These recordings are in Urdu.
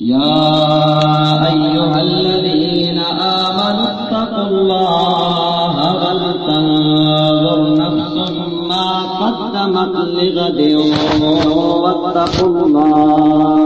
يا أيها الذين آمنوا اتقوا الله ولتنظر نفس ما قدمت لغد واتقوا الله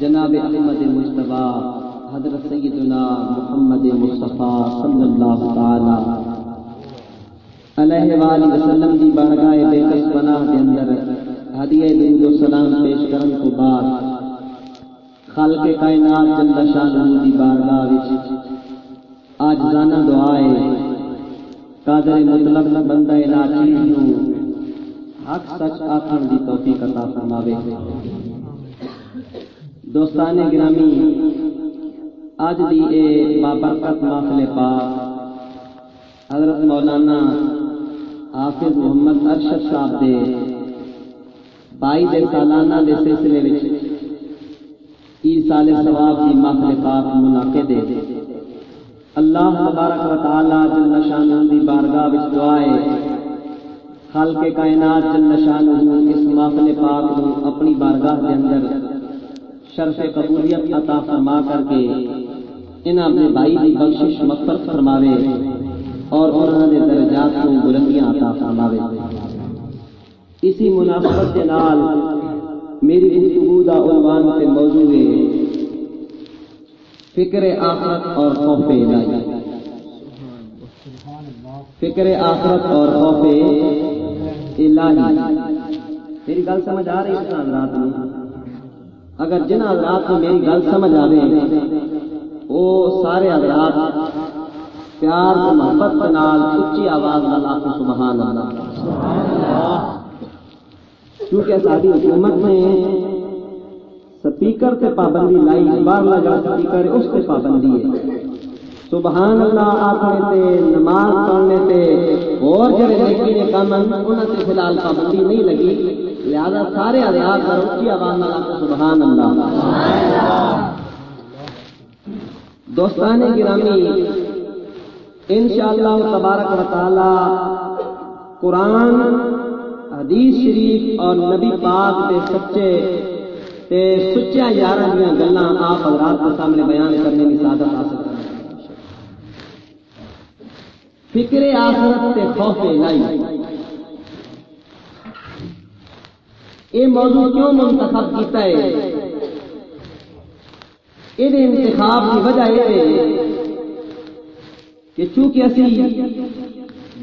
جناب احمد مجتبی حضرت سیدنا محمد مصطفیٰ صلی اللہ تعالی علیہ وآلہ وسلم دی بارگاہ بے کس پناہ کے اندر ہدیہ درود و سلام پیش کرن کو بعد خالق کائنات جل شانہ دی بارگاہ وچ آج زانہ دعائے قادر مطلب بندہ لاچیز نو حق سچ آخر دی توفیق عطا فرماوے۔ دوستان گرامی اج دی اے بابرکت محفل پاک، حضرت مولانا حافظ محمد ارشد صاحب دے بائی دے سالانہ دے سلسلے وچ ای سال ثواب دی محفل پاک منعقد ہے۔ اللہ تبارک و تعالی جل شانہ دی بارگاہ وچ دعائے خالق کائنات جل شانہ اس محفل پاک نو اپنی بارگاہ دے اندر شرف قبولیت عطا فرما کر کے انہاں اپنے بھائی دی بخشش مغفرت فرماوے اور انہاں دے درجات کو بلندیاں عطا فرماوے۔ اسی مناسبت کے نال میری گفتگو دا عنوان تے موضوع ہے، فکر آخرت اور خوف الہی۔ فکر آخرت اور خوف الہی۔ میری گل سمجھ آ رہی ہے حضرات میں؟ اگر جن حضرات کو میری گل سمجھ آئے وہ سارے حضرات پیار و محبت کے نال اچھی آواز نال آخ سبحان اللہ۔ کیونکہ ساری حکومت نے سپیکر تے پابندی لائی، باہر لگا سپیکر، اس تے پابندی ہے۔ سبحان اللہ آخنے تے، نماز پڑھنے تے، اور جڑے نیکی نے کام ہیں، انہاں تے فی الحال پابندی نہیں لگی۔ لہذا سارے ریاض کرو اچھی آواز نال آخو سبحان اللہ دوستان گرامی، انشاءاللہ تبارک و تعالی قرآن، حدیث شریف اور نبی پاک کے سچے تے سچیا یار دیا گلا آپ حضرات کے سامنے بیان کرنے کی سعادت حاصل کرنا فکر آخرت تے خوف لائی یہ موضوع کیوں منتخب کیتا ہے؟ یہ انتخاب کی وجہ یہ ہے کہ چونکہ اسی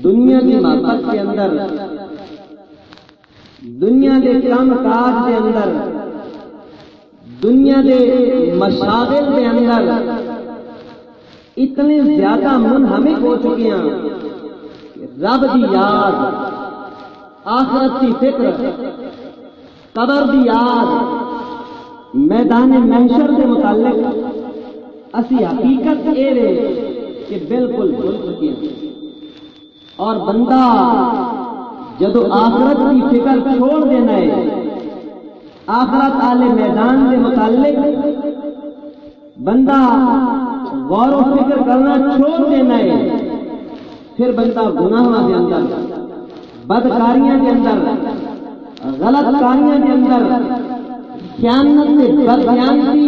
دنیا کی محبت کے اندر، دنیا کے کام کاج کے اندر، دنیا دے مشاغل کے اندر اتنے زیادہ منہمک ہو چکے ہیں رب کی یاد، آخرت کی فکر قبر دی یاد، میدان محشر کے متعلق اسی حقیقت یہ رہے کہ بالکل بھول چکی اور بندہ جدو آخرت کی فکر چھوڑ دینا ہے، آخرت والے میدان کے متعلق بندہ غور و فکر کرنا چھوڑ دینا ہے۔ پھر بندہ گناہ کے اندر، بدکاریاں کے اندر غلط کاریاں کے اندر، خیانت بدخیانتی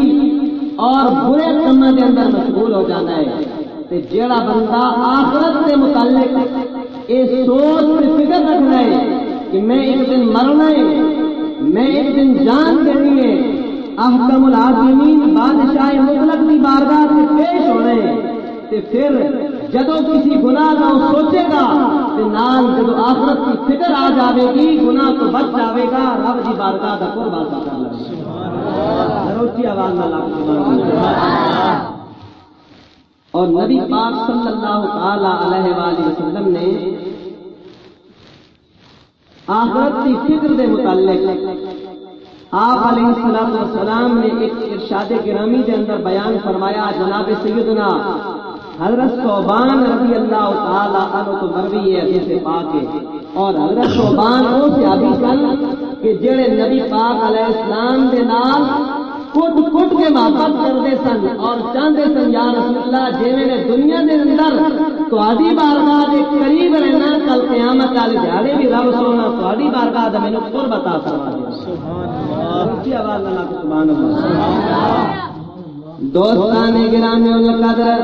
اور برے کاموں کے اندر مشغول ہو جانا ہے۔ جڑا بندہ آخرت کے متعلق یہ سوچ فکر رکھنا ہے کہ میں ایک دن مرنا ہے، میں ایک دن جان دینی ہے احکم العظمین بادشاہ مطلق کی بارگاہ سے پیش ہو رہے ہیں۔ پھر جدو کسی گناہ کا سوچے گا تو نال جدو آخرت کی فکر آ جاوے گی، گناہ تو بچ جاوے گا۔ رب جی بارگاہ کا قربان کر لگے روچی آواز نہ اور نبی پاک صلی اللہ تعالی علیہ وآلہ وسلم نے آخرت کی فکر کے متعلق آپ علیہ السلام السلام نے ایک ارشاد گرامی کے اندر بیان فرمایا، جناب سیدنا حضرت صوبان رضی اللہ تعالیٰ عنہ تو مروی ہے، حدیث پاک ہے۔ اور حضرت صوبان وہ سے ابھی سن کہ جڑے نبی پاک علیہ السلام دے نال کٹ کٹ کے محبت کرتے سن اور چاہتے سن، یا رسول اللہ جی نے دنیا دے اندر تاری بارگاہ کے قریب رہنا، کل قیامت والے جہاں بھی رب سونا تاری بارگاہ کا میرے خود بتا سکتا دوستان گرامی القدر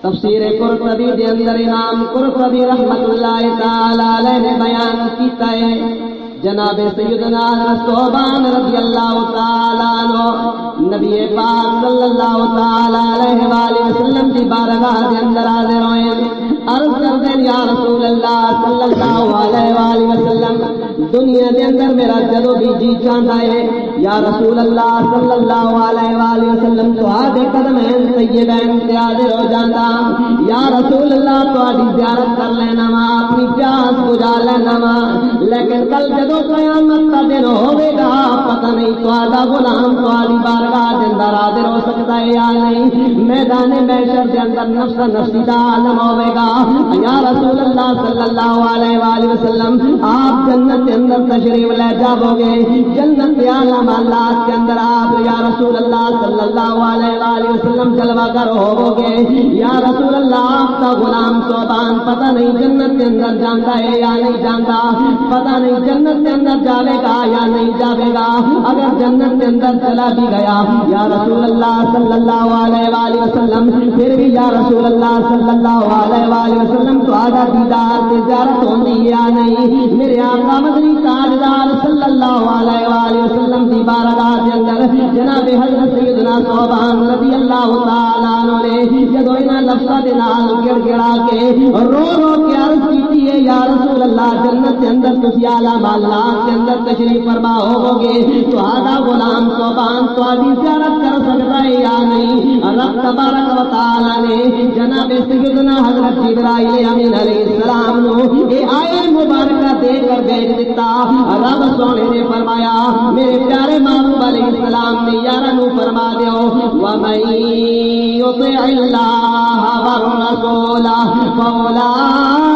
تفسیر قرطبی دے اندر امام قرطبی رحمت اللہ تعالی علیہ نے بیان کیتا ہے۔ جناب سیدنا صوبان رضی اللہ تعالی عنہ، نبی پاک صلی اللہ تعالی علیہ وآلہ وسلم دی بارگاہ دے اندر حاضر ہوئے عرض کر دیں یا رسول اللہ صلی اللہ علیہ وآلہ وسلم، دنیا دے اندر میرا جدو بھی جی چاہتا ہے، یا رسول اللہ صلی اللہ علیہ وآلہ وسلم تو آدھے قدم ہیں سیدین سے حاضر ہو جاتا ہاں۔ یا رسول اللہ تو آدھی زیارت کر لینا ماں، اپنی پیاس بجا لینا ماں۔ لیکن کل جدو قیامت کا دن ہوئے گا پتہ نہیں تو آدھا غلام تو آدھی بارگاہ دے اندر حاضر ہو سکتا ہے یا نہیں۔ میدان محشر دے اندر نفس نفسی دا عالم ہوئے گا یا رسول اللہ صلی اللہ علیہ وآلہ وسلم، آپ جنت کے اندر تشریف لے جاؤ گے جنت کے عالم معاملات کے اندر آپ یا رسول اللہ صلی اللہ علیہ وآلہ وسلم جلوہ کر ہو گے یا رسول اللہ، آپ کا غلام صوبان، پتہ نہیں جنت کے اندر جانتا ہے یا نہیں جانتا پتہ نہیں جنت جنت کے اندر جاوے گا یا نہیں جاوے گا؟ اگر جنت کے اندر چلا بھی گیا، یا رسول اللہ صلی اللہ علیہ وآلہ وسلم، پھر بھی یا رسول اللہ صلی اللہ علیہ وآلہ وسلم تو آدھا دیدار کی زیارت ہوتی یا نہیں؟ میرے آقا مدنی تاجدار صلی اللہ علیہ وآلہ وسلم دی بارگاہ کے اندر جناب حضرت سیدنا صوبان رضی اللہ تعالیٰ عنہ نے جدو انہاں لفظاں دے نال گڑ گڑا کے رو رو کے عرض کیتی ہے یا رسول اللہ، جنت کے اندر تسی اعلی مالات کے اندر تشریف فرما ہو گے تو آدھا غلام صوبان تو آدھی زیارت کر سکتا ہے یا نہیں؟ رب تبارک و تعالی نے جناب سیدنا حضرت جبرائیل امین علیہ السلام نو اے آئے مبارکہ دے کر بھیج دیتا۔ رب سونے نے فرمایا، میرے پیارے محبوب علیہ السلام نے یارہ نو فرما دیو، وَمَن يُطِعِ اللَّهَ وَالرَّسُولَ فَأُولَئِكَ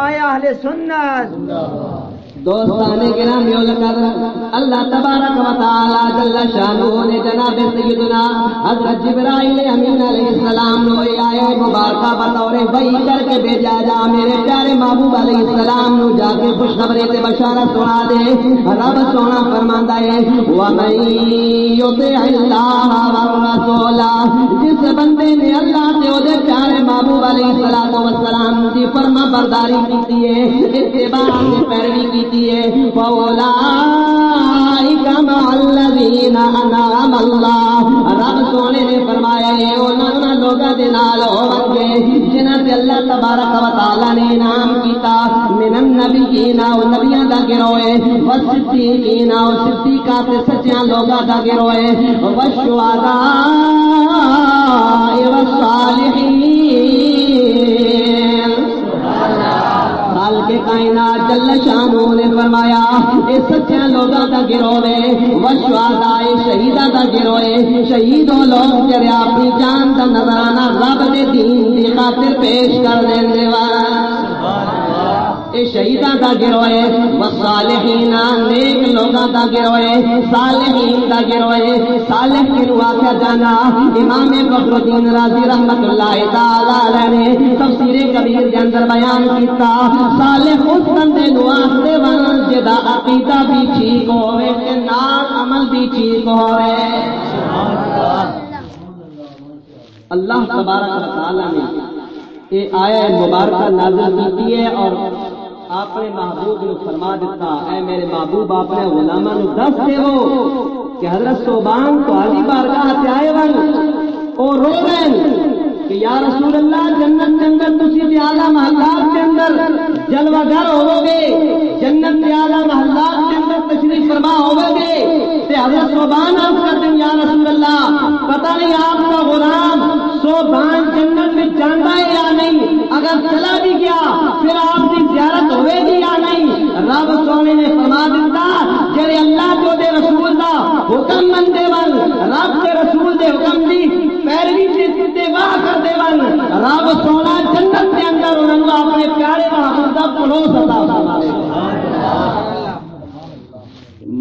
فرمایا اہل سنت۔ دوستان گرامی القدر اللہ تبارک و تعالی جل شانہ نے جناب سیدنا حضرت جبرائیل امین علیہ السلام نو اے آئے مبارکہ بطور وحی کر کے بھیجا جا، میرے پیارے محبوب علیہ السلام نو جا کے خوشخبری تے بشارت سنا دے۔ رب سونا فرماندا ہے، ومن یطع اللہ والرسول، جس بندے نے اللہ تے او دے پیارے محبوب علیہ الصلوۃ والسلام دی فرما برداری کیتی ہے، اتباع تے پیروی کیتی ہے فولا انعم اللہ۔ رب سونے نے فرمایا یہ انہاں لوگاں دے نال ہون گے جنہاں تے اللہ تبارک و تعالی نے انعام کیتا، من النبیین او نبیاں دا گروہ ہے والصدیقین او صدیقاں تے سچیاں لوگاں دا گروہ ہے والشہداء والصالحین کے کائنات جل شانو نے فرمایا، اے سچے لوگوں کا گروہ ہے وشوادا اے شہیداں دا گروہ ہے شہیدوں لوگ جڑے اپنی جان دا نظرانہ رب دے دین دی خاطر پیش کر دیندے وا اے شہیداں دا گروہ ہے وصالحین نیک لوگاں دا گروہ ہے صالحین دا گروہ ہے صالح آخیا جانا امام فخر الدین رازی رحمت اللہ تعالی علیہ نے تفسیر کبیر دے اندر بیان کیتا صالح اس بندے نو آخدے ون جدا عقیدہ بھی ٹھیک ہوے تے نال عمل بھی ٹھیک ہوے اللہ تبارک و تعالی نے یہ آیا مبارکہ نازل کی ہے اور اپنے محبوب نے فرما دیتا، اے میرے محبوب اپنے غلامہ نو دس دیو کہ حضرت صوبان تو علی بارگاہ تے آئے ون۔ او رو رہے کہ یا رسول اللہ، جنت کے اندر تسی تے اعلی محلات کے اندر جلوہ گر ہوو گے جنت کے اعلی محلات کے اندر فرما ہوو گے تے حضرت صوبان عرض کر دیں یا رسول اللہ؟ پتہ نہیں آپ کا غلام صوبان جنت میں جانتا ہے یا نہیں؟ اگر چلا بھی گیا، پھر آپ کی زیارت ہوئے گی یا نہیں؟ رب سونے نے فرما دیتا جڑے اللہ کو دے رسول دا حکم من دے ون، رب کے رسول دے حکم دی پیروی سے اتباع کر دے ون، رب سونا جنت کے اندر انہوں نے اپنے پیارے محبوب دا پڑوس عطا فرما دے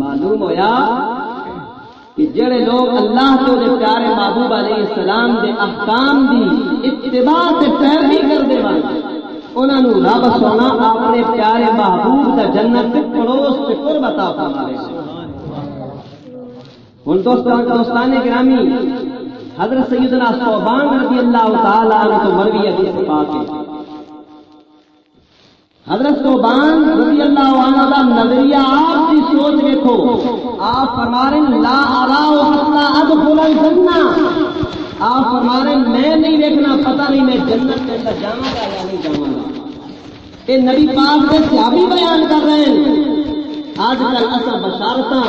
معلوم ہویا کہ جڑے لوگ اللہ تو دے پیارے محبوب علیہ السلام دے احکام دی اتباع تے پیروی کر دے ون انہوں نے رب سونا اپنے پیارے محبوب دا جنت تے پڑوس تے قرب عطا فرمائے ہن دوستان دوستان گرامی، حضرت سیدنا صوبان رضی اللہ تعالی عنہ تو مروی حدیث پاک ہے۔ حضرت صوبان رضی اللہ عنہ دا نظریہ آپ کی سوچ دیکھو آپ فرما رہے ہیں لا اراو حتا ادخل الجنہ۔ آپ فرما رہے میں نہیں دیکھنا پتہ نہیں میں جنت کے اندر جاؤں گا یا نہیں جاؤں گا۔ یہ نبی پاک کے صحابی بیان کر رہے ہیں۔ آج کل اصل بشارتاں،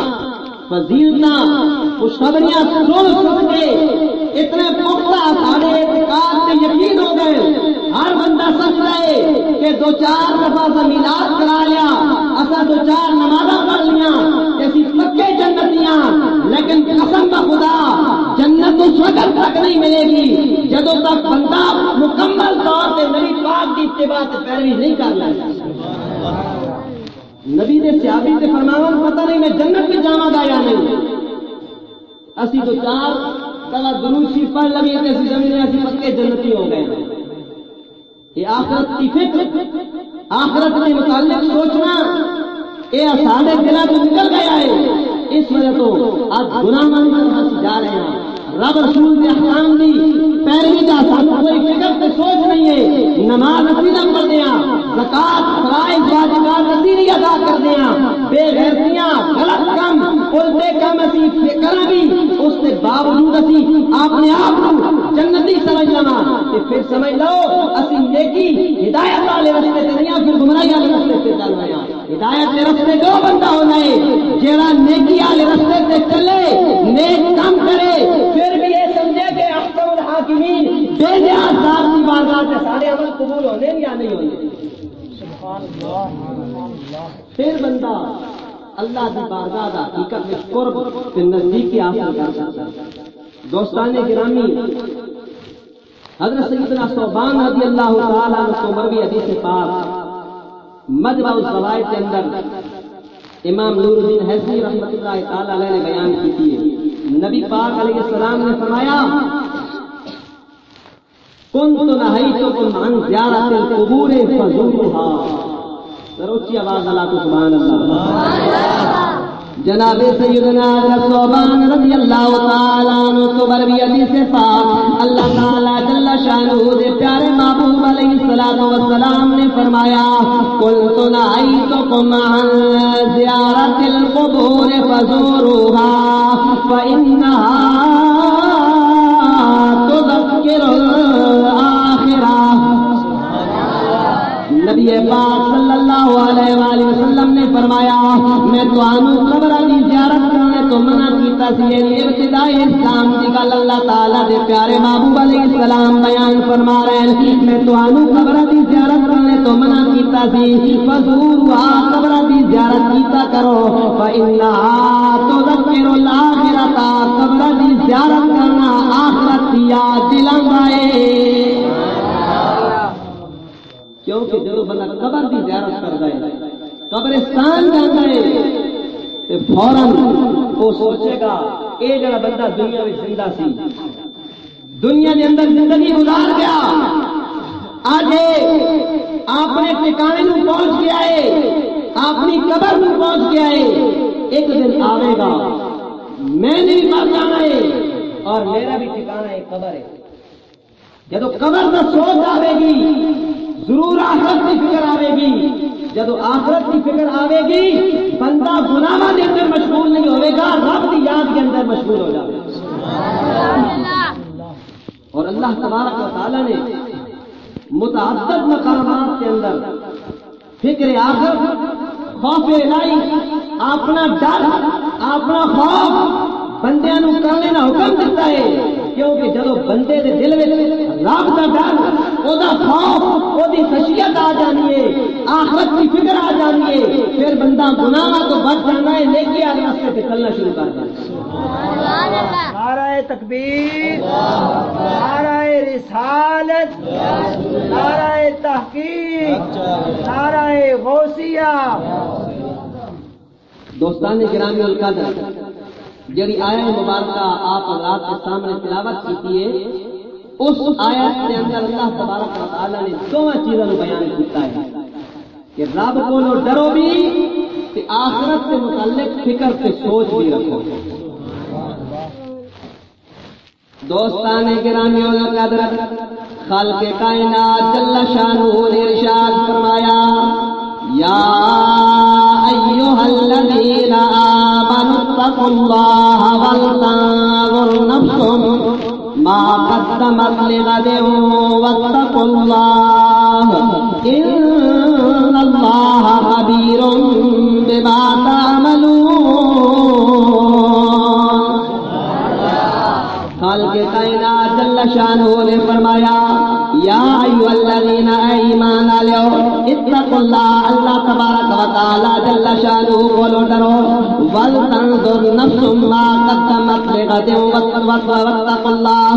فضیلتاں، خوشخبریاں سن سن کے اتنے پختہ سارے اعتقاد سے یقین ہو گئے۔ ہر بندہ سمجھ رہے کہ دو چار دفعہ زمینات کرا لیا اصا دو چار نمازاں پڑھ لیا پکے جنتیاں لیکن قسم کا خدا، جنت اس وقت تک نہیں ملے گی جدوں تک بندہ مکمل طور سے نبی پاک کی اتباع سے پیروی نہیں کر لے۔ نبی نے سیابی سے فرماوا پتہ نہیں میں جنت میں جانا گا یا نہیں۔ اسی تو چار کلا دروشی پڑھ لگی تے زمین اسی پکے جنتی ہو گئے۔ یہ آخرت کی فکر، آخرت کے متعلق سوچنا یہ سارے دلا نکل گیا ہے، اس وجہ تو آج گناہ مند کر جا رہے ہیں۔ رب رسول نے احکام دی پیروی کا سانو کوئی فکر سے سوچ نہیں ہے۔ نماز اسی نہ پڑھ دیا، زکات، فرائض، واجبات اسی نہیں ادا کر دیا۔ بے غیرتیاں، غلط کام، الٹے کام اسی فکر بھی، اس کے باوجود اسی اپنے آپ کو جنتی سمجھ لما کہ پھر سمجھ لو، اسی نیکی، ہدایت والے رستے سے نہیں، پھر گمراہی والے رستے سے چل رہے ہیں۔ ہدایت کے رستے دو بندہ ہونا ہے جڑا نیکی والے رستے سے چلے، نیک کام کرے، پھر بھی یہ سمجھے کہ احکم الحاکمین بے نیاز ذات کی بارگاہ سے سارے عمل قبول ہونے یا نہیں ہونے۔ پھر بندہ اللہ کی بارگاہ دا حقیقت میں قرب کے نزدیکی حاصل کر سکتا دوستان گرامی، حضرت سیدنا صوبان رضی اللہ تعالی عنہ کو مروی حدیث پاک مجمع الزوائد کے اندر امام نور الدین حیثی رحمۃ اللہ تعالی علیہ نے بیان کی تھی۔ نبی پاک علیہ السلام نے فرمایا کن تو نہ تو کن عن زیارت القبور فزورها سروچی آواز اللہ تو سبحان اللہ۔ جناب سیدنا حضرت صوبان رضی اللہ تعالیٰ عنہ صبر بھی حدیث پاک، اللہ تعالیٰ جل شانہ دے پیارے محبوب علیہ الصلوۃ والسلام نے فرمایا قل تنعیتکم عن زیارت القبور فزوروها فإنها تذکر الآخرہ۔ نبی پاک وسلم نے فرمایا، میں تو آنو قبر دی زیارت کرنے تو منع کیتا سی یعنی یہ ابتدائی اسلام دی گل اللہ تعالیٰ دے پیارے محبوب علیہ السلام بیان فرما رہے ہیں۔ میں تو آنو قبر دی زیارت کرنے تو منع کیتا سی۔ فضور آ قبر دی زیارت کیتا کرو۔ فإنہا تو ذکر الآخرتا قبر دی زیارت کرنا آخرت یاد دلان گائے کیونکہ جب بندہ قبر کی زیارت کر گئے قبرستان جانا ہے فوراً وہ سوچے گا، یہ جڑا بندہ دنیا میں زندہ سی، دنیا کے اندر زندگی گزار گیا۔ آج اپنے ٹھکانے میں پہنچ گیا ہے اپنی قبر میں پہنچ گیا ہے۔ ایک دن آئے گا، میں نے بھی مر جانا ہے اور میرا بھی ٹھکانا ہے، قبر ہے۔ جب قبر کا سوچ آئے گی، ضرور آخرت کی فکر آئے گی۔ جب آخرت کی فکر آئے گی، بندہ گناوا کے اندر مشغول نہیں ہوئے گا، رب کی یاد کے اندر مشغول ہو جائے گا۔ اور اللہ تبارک و تعالیٰ نے متعدد مقامات کے اندر فکر آخر، خوف الہی، اپنا ڈر، اپنا خوف بندے کرنے کا حکم دیتا ہے کیونکہ جب بندے دے دل میں رب کا ڈر وہ خوف وہ خشیت آ جانی ہے آخرت کی فکر آ جانی ہے پھر بندہ گناہ تو بچ جانا ہے لیکن آگے راستے سے چلنا شروع کر دینا نعرہ تکبیر نعرہ رسالت نعرہ تحقیق نعرہ غوثیہ۔ دوستان گرامی القدر جڑی آیا مبارکہ آپ حضرات کے سامنے تلاوت کی ہے اس آیت کے اندر اللہ تبارک و تعالی نے دونوں چیزوں کو بیان کیتا ہے کہ رب کو لو ڈرو بھی کہ آخرت سے متعلق فکر سے سوچ بھی رکھو۔ دوستان گرامی القدر خلق کائنات جل شانہ نے ارشاد فرمایا، یا ایھا الذین آمنوا اتقوا اللہ ولتنظر قدمت لغد واتقوا الله إن الله خبير بما تعملون خالق کائنات جل شانہ نے فرمایا، یا ایو الذین ایمان علیو اتقوا اللہ اللہ تبارک و تعالی جل شانہ بولو ڈرو۔ ول تنظر نفس ما قدمت لغد واتقوا اللہ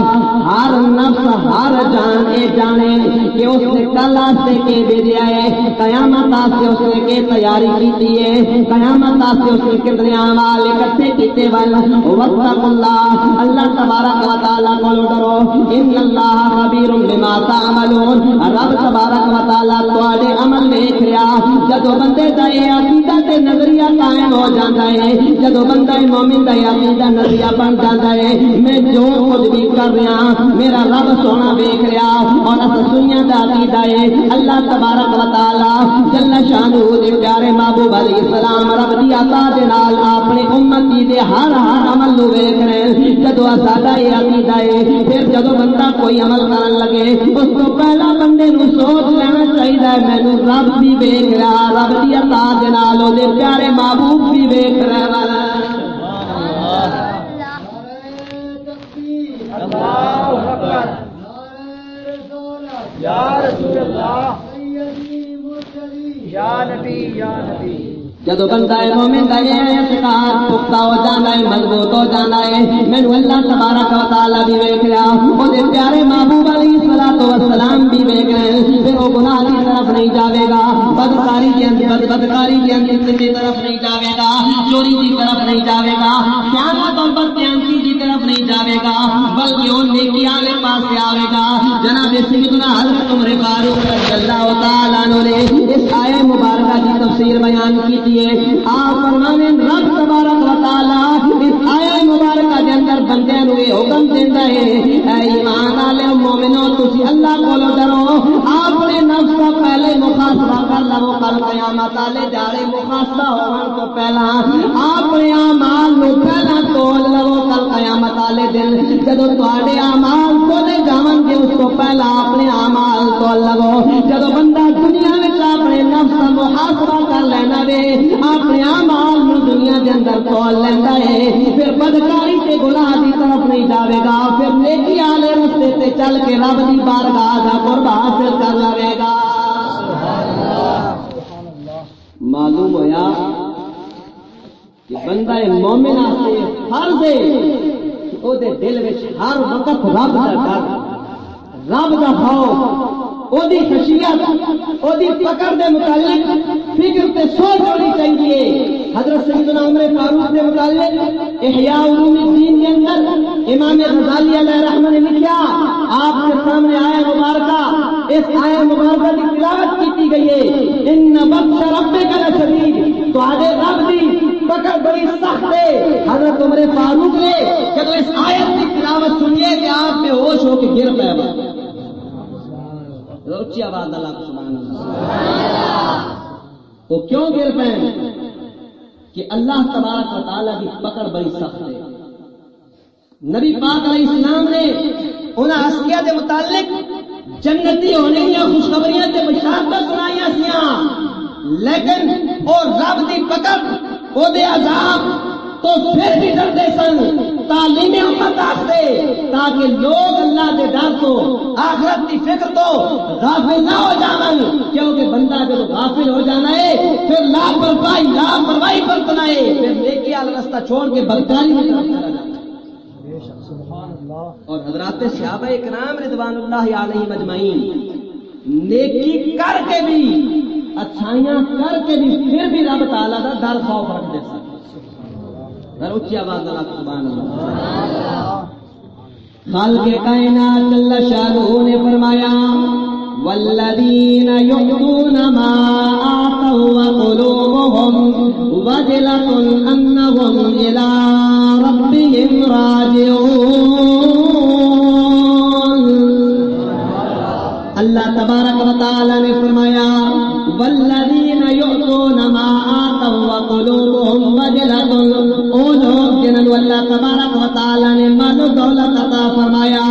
ہر نفس، ہر جان اے جانے کہ اس نے کل سے کے بھیجا ہے قیامت سے اس نے کے تیاری کی ہے۔ قیامت سے اس نے کتنے اعمال اکٹھے کیتے ول واتقوا اللہ اللہ تبارک و تعالی بولو ڈرو۔ ان اللہ خبیر بما تعملون۔ رب تبارک و تعالی تواڈے عمل دیکھ رہا جدو بندے دا اے عقیدہ تے نظریہ قائم ہو جاندا ہے، جدو بندہ مومن دا عقیدہ نظریہ بن جاندا ہے، میں جو کچھ بھی کر رہا ہاں، میرا رب سونا دیکھ رہا اور اس سنیا دا عقیدہ ہے، اللہ تبارک و تعالی جل شانہ دے پیارے محبوب علیہ السلام رب دی عطا دے نال اپنے امتی دے ہر ہر عمل نو ویکھ رہے جدو ساڈا یہ عقیدہ ہے، پھر جدو بندہ کوئی عمل کرن لگے، اس کو پہلا بندے نو سوچ لینا چاہیے۔ چاہیے مینو رب بھی ویک رہا رب کی عطا دے نال دے پیارے محبوب بھی ویک رہا یا رسول اللہ، یا نبی یا نبی۔ جدو بندہ ہے مومن کا یہ اعتقاد، پختہ ہو جانا ہے، مضبوط ہو جانا ہے۔ مینو اللہ تبارک و تعالی بھی ویکھ رہا وہ دے پیارے محبوب علیہ الصلوۃ والسلام بھی ویکھ رہے ہیں۔ پھر وہ گناہ کی طرف نہیں جاوے گا۔ بدکاری کے اندر بد بدکاری کے اندر کی طرف نہیں جاوے گا۔ چوری کی طرف نہیں جاوے گا۔ خیانت اور بدقیانتی کی طرف نہیں جاوے گا۔ بلکہ وہ نیکی والے پاس آئے گا۔ جناب سیدنا حضرت عمر فاروق رضی اللہ تعالیٰ عنہ نے اس آئے مبارکہ کی تفسیر بیان کی تھی۔ لیے آپ فرمانے رب تبارک و تعالیٰ اس آئے مبارکہ کے اندر بندے نو یہ حکم دینا ہے، اے ایمان والے مومنو، تسی اللہ کو ڈرو۔ آپ نے نفس کو پہلے محاسبہ کر لو، کل قیامت والے جارے محاسبہ ہونے تو پہلا آپ نے اعمال نو پہلا تول لو، کل قیامت والے دن جدو تے اعمال تو دے جاون گے، اس کو پہلا اپنے اعمال تول لو۔ جدو بندہ دنیا میں اپنے نفس کا محاسبہ کر لینا وے، اپنے اعمال نو دنیا کے اندر تول لینا ہے۔ پھر بدکاری سے گناہ کی طرف نہیں جاوے گا، پھر نیکی والے رستے سے چل کے رب کی بارگاہ کا قرب حاصل کر لے گا۔ معلوم ہوا کہ بندہ مومن آتے فرض ہے وہ دل میں ہر وقت رب کا ڈر، رب کا خوف وہی خشیت وہی پکڑ دے متعلق فکر تے سوچ ہونی چاہیے۔ حضرت سیدنا عمر فاروق کے متعلق احیاء علوم الدین کے اندر امام غزالی علیہ رحمہ نے لکھا آپ کے سامنے آیا مبارکہ، اس آیا مبارکہ کی تلاوت کی گئی ہے۔ ان بخش رب کا شدید تو آگے رب دی پکڑ بڑی سخت ہے۔ حضرت عمر فاروق نے جب اس آیت کی تلاوت سنیے کہ آپ بے ہوش ہو کے گر پہ روچی آواز اللہ کو سبحان اللہ۔ وہ کیوں گر پہ کہ اللہ تبارک و تعالیٰ کی پکڑ بڑی سخت ہے۔ نبی پاک علیہ السلام نے انہیں ہسکیا کے متعلق جنتی ہونے یا خوشخبریاں تے بشارت سنائی سیاں۔ لیکن اور رب کی پکڑ، وہ دے عذاب تو پھر بھی ڈرتے سن۔ تعلیم امت آستے تاکہ لوگ اللہ کے ڈر تو آخرت کی فکر تو غافل نہ ہو جانا کیونکہ بندہ جب غافل ہو جانا ہے، پھر لاپرواہی لاپرواہی برتنا ہے۔ پھر نیکی والا رستہ چھوڑ کے بدکاری میں طرف اور حضرات صحابہ کرام رضوان اللہ علیہ مجمعین نیکی کر کے بھی، اچھائیاں کر کے بھی، پھر بھی رب تعالیٰ کا ڈر خوف رکھتے سن اچھی آواز اللہ سبحان اللہ خال کے کائنات اللہ شاہ نے فرمایا، والذین یؤتون ما آتوا وقلوبهم وجلة انهم الى ربهم راجعون۔ اللہ تبارک و تعالی نے فرمایا، والذین یؤتون ما آتوا وقلوبهم وجلة اللہ تبارک و تعالیٰ نے مال و دولت عطا فرمایا۔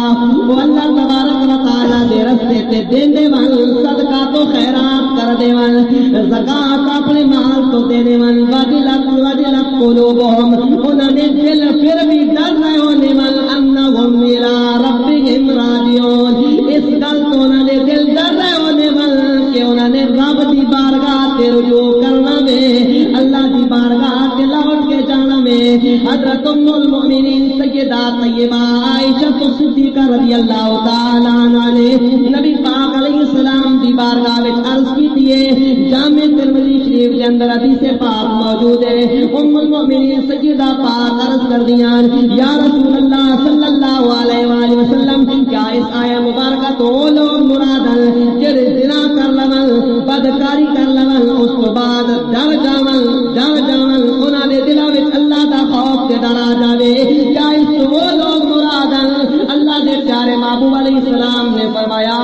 وہ اللہ تبارک و تعالیٰ دے رستے تے دین دے ون، صدقہ تو خیرات کر دے ون زکات اپنے مال تو دے دے ون۔ وجلت وجلت قلوبہم، انہوں نے دل پھر بھی ڈر رہے ہونے ون۔ سیدہ طیبہ عائشہ صدیقہ رضی اللہ تعالی عنہ نے نبی پاک علیہ السلام دی بارگاہ وچ عرض کی تھی جامع ترمذی شریف کے اندر حدیث پاک موجود ہے۔ ام المؤمنین سیدہ پاک عرض کر دیاں یا رسول اللہ صلی اللہ علیہ وآلہ وسلم، کیا اس آیا مبارکہ تو لوگ مراد ہیں جڑے زنا کر لون بدکاری کر لون اس تو بعد ڈر جاون ڈر جاون انہاں دے دلاں وچ اللہ دا خوف تے ڈر آ پیارے محبوب علیہ السلام نے فرمایا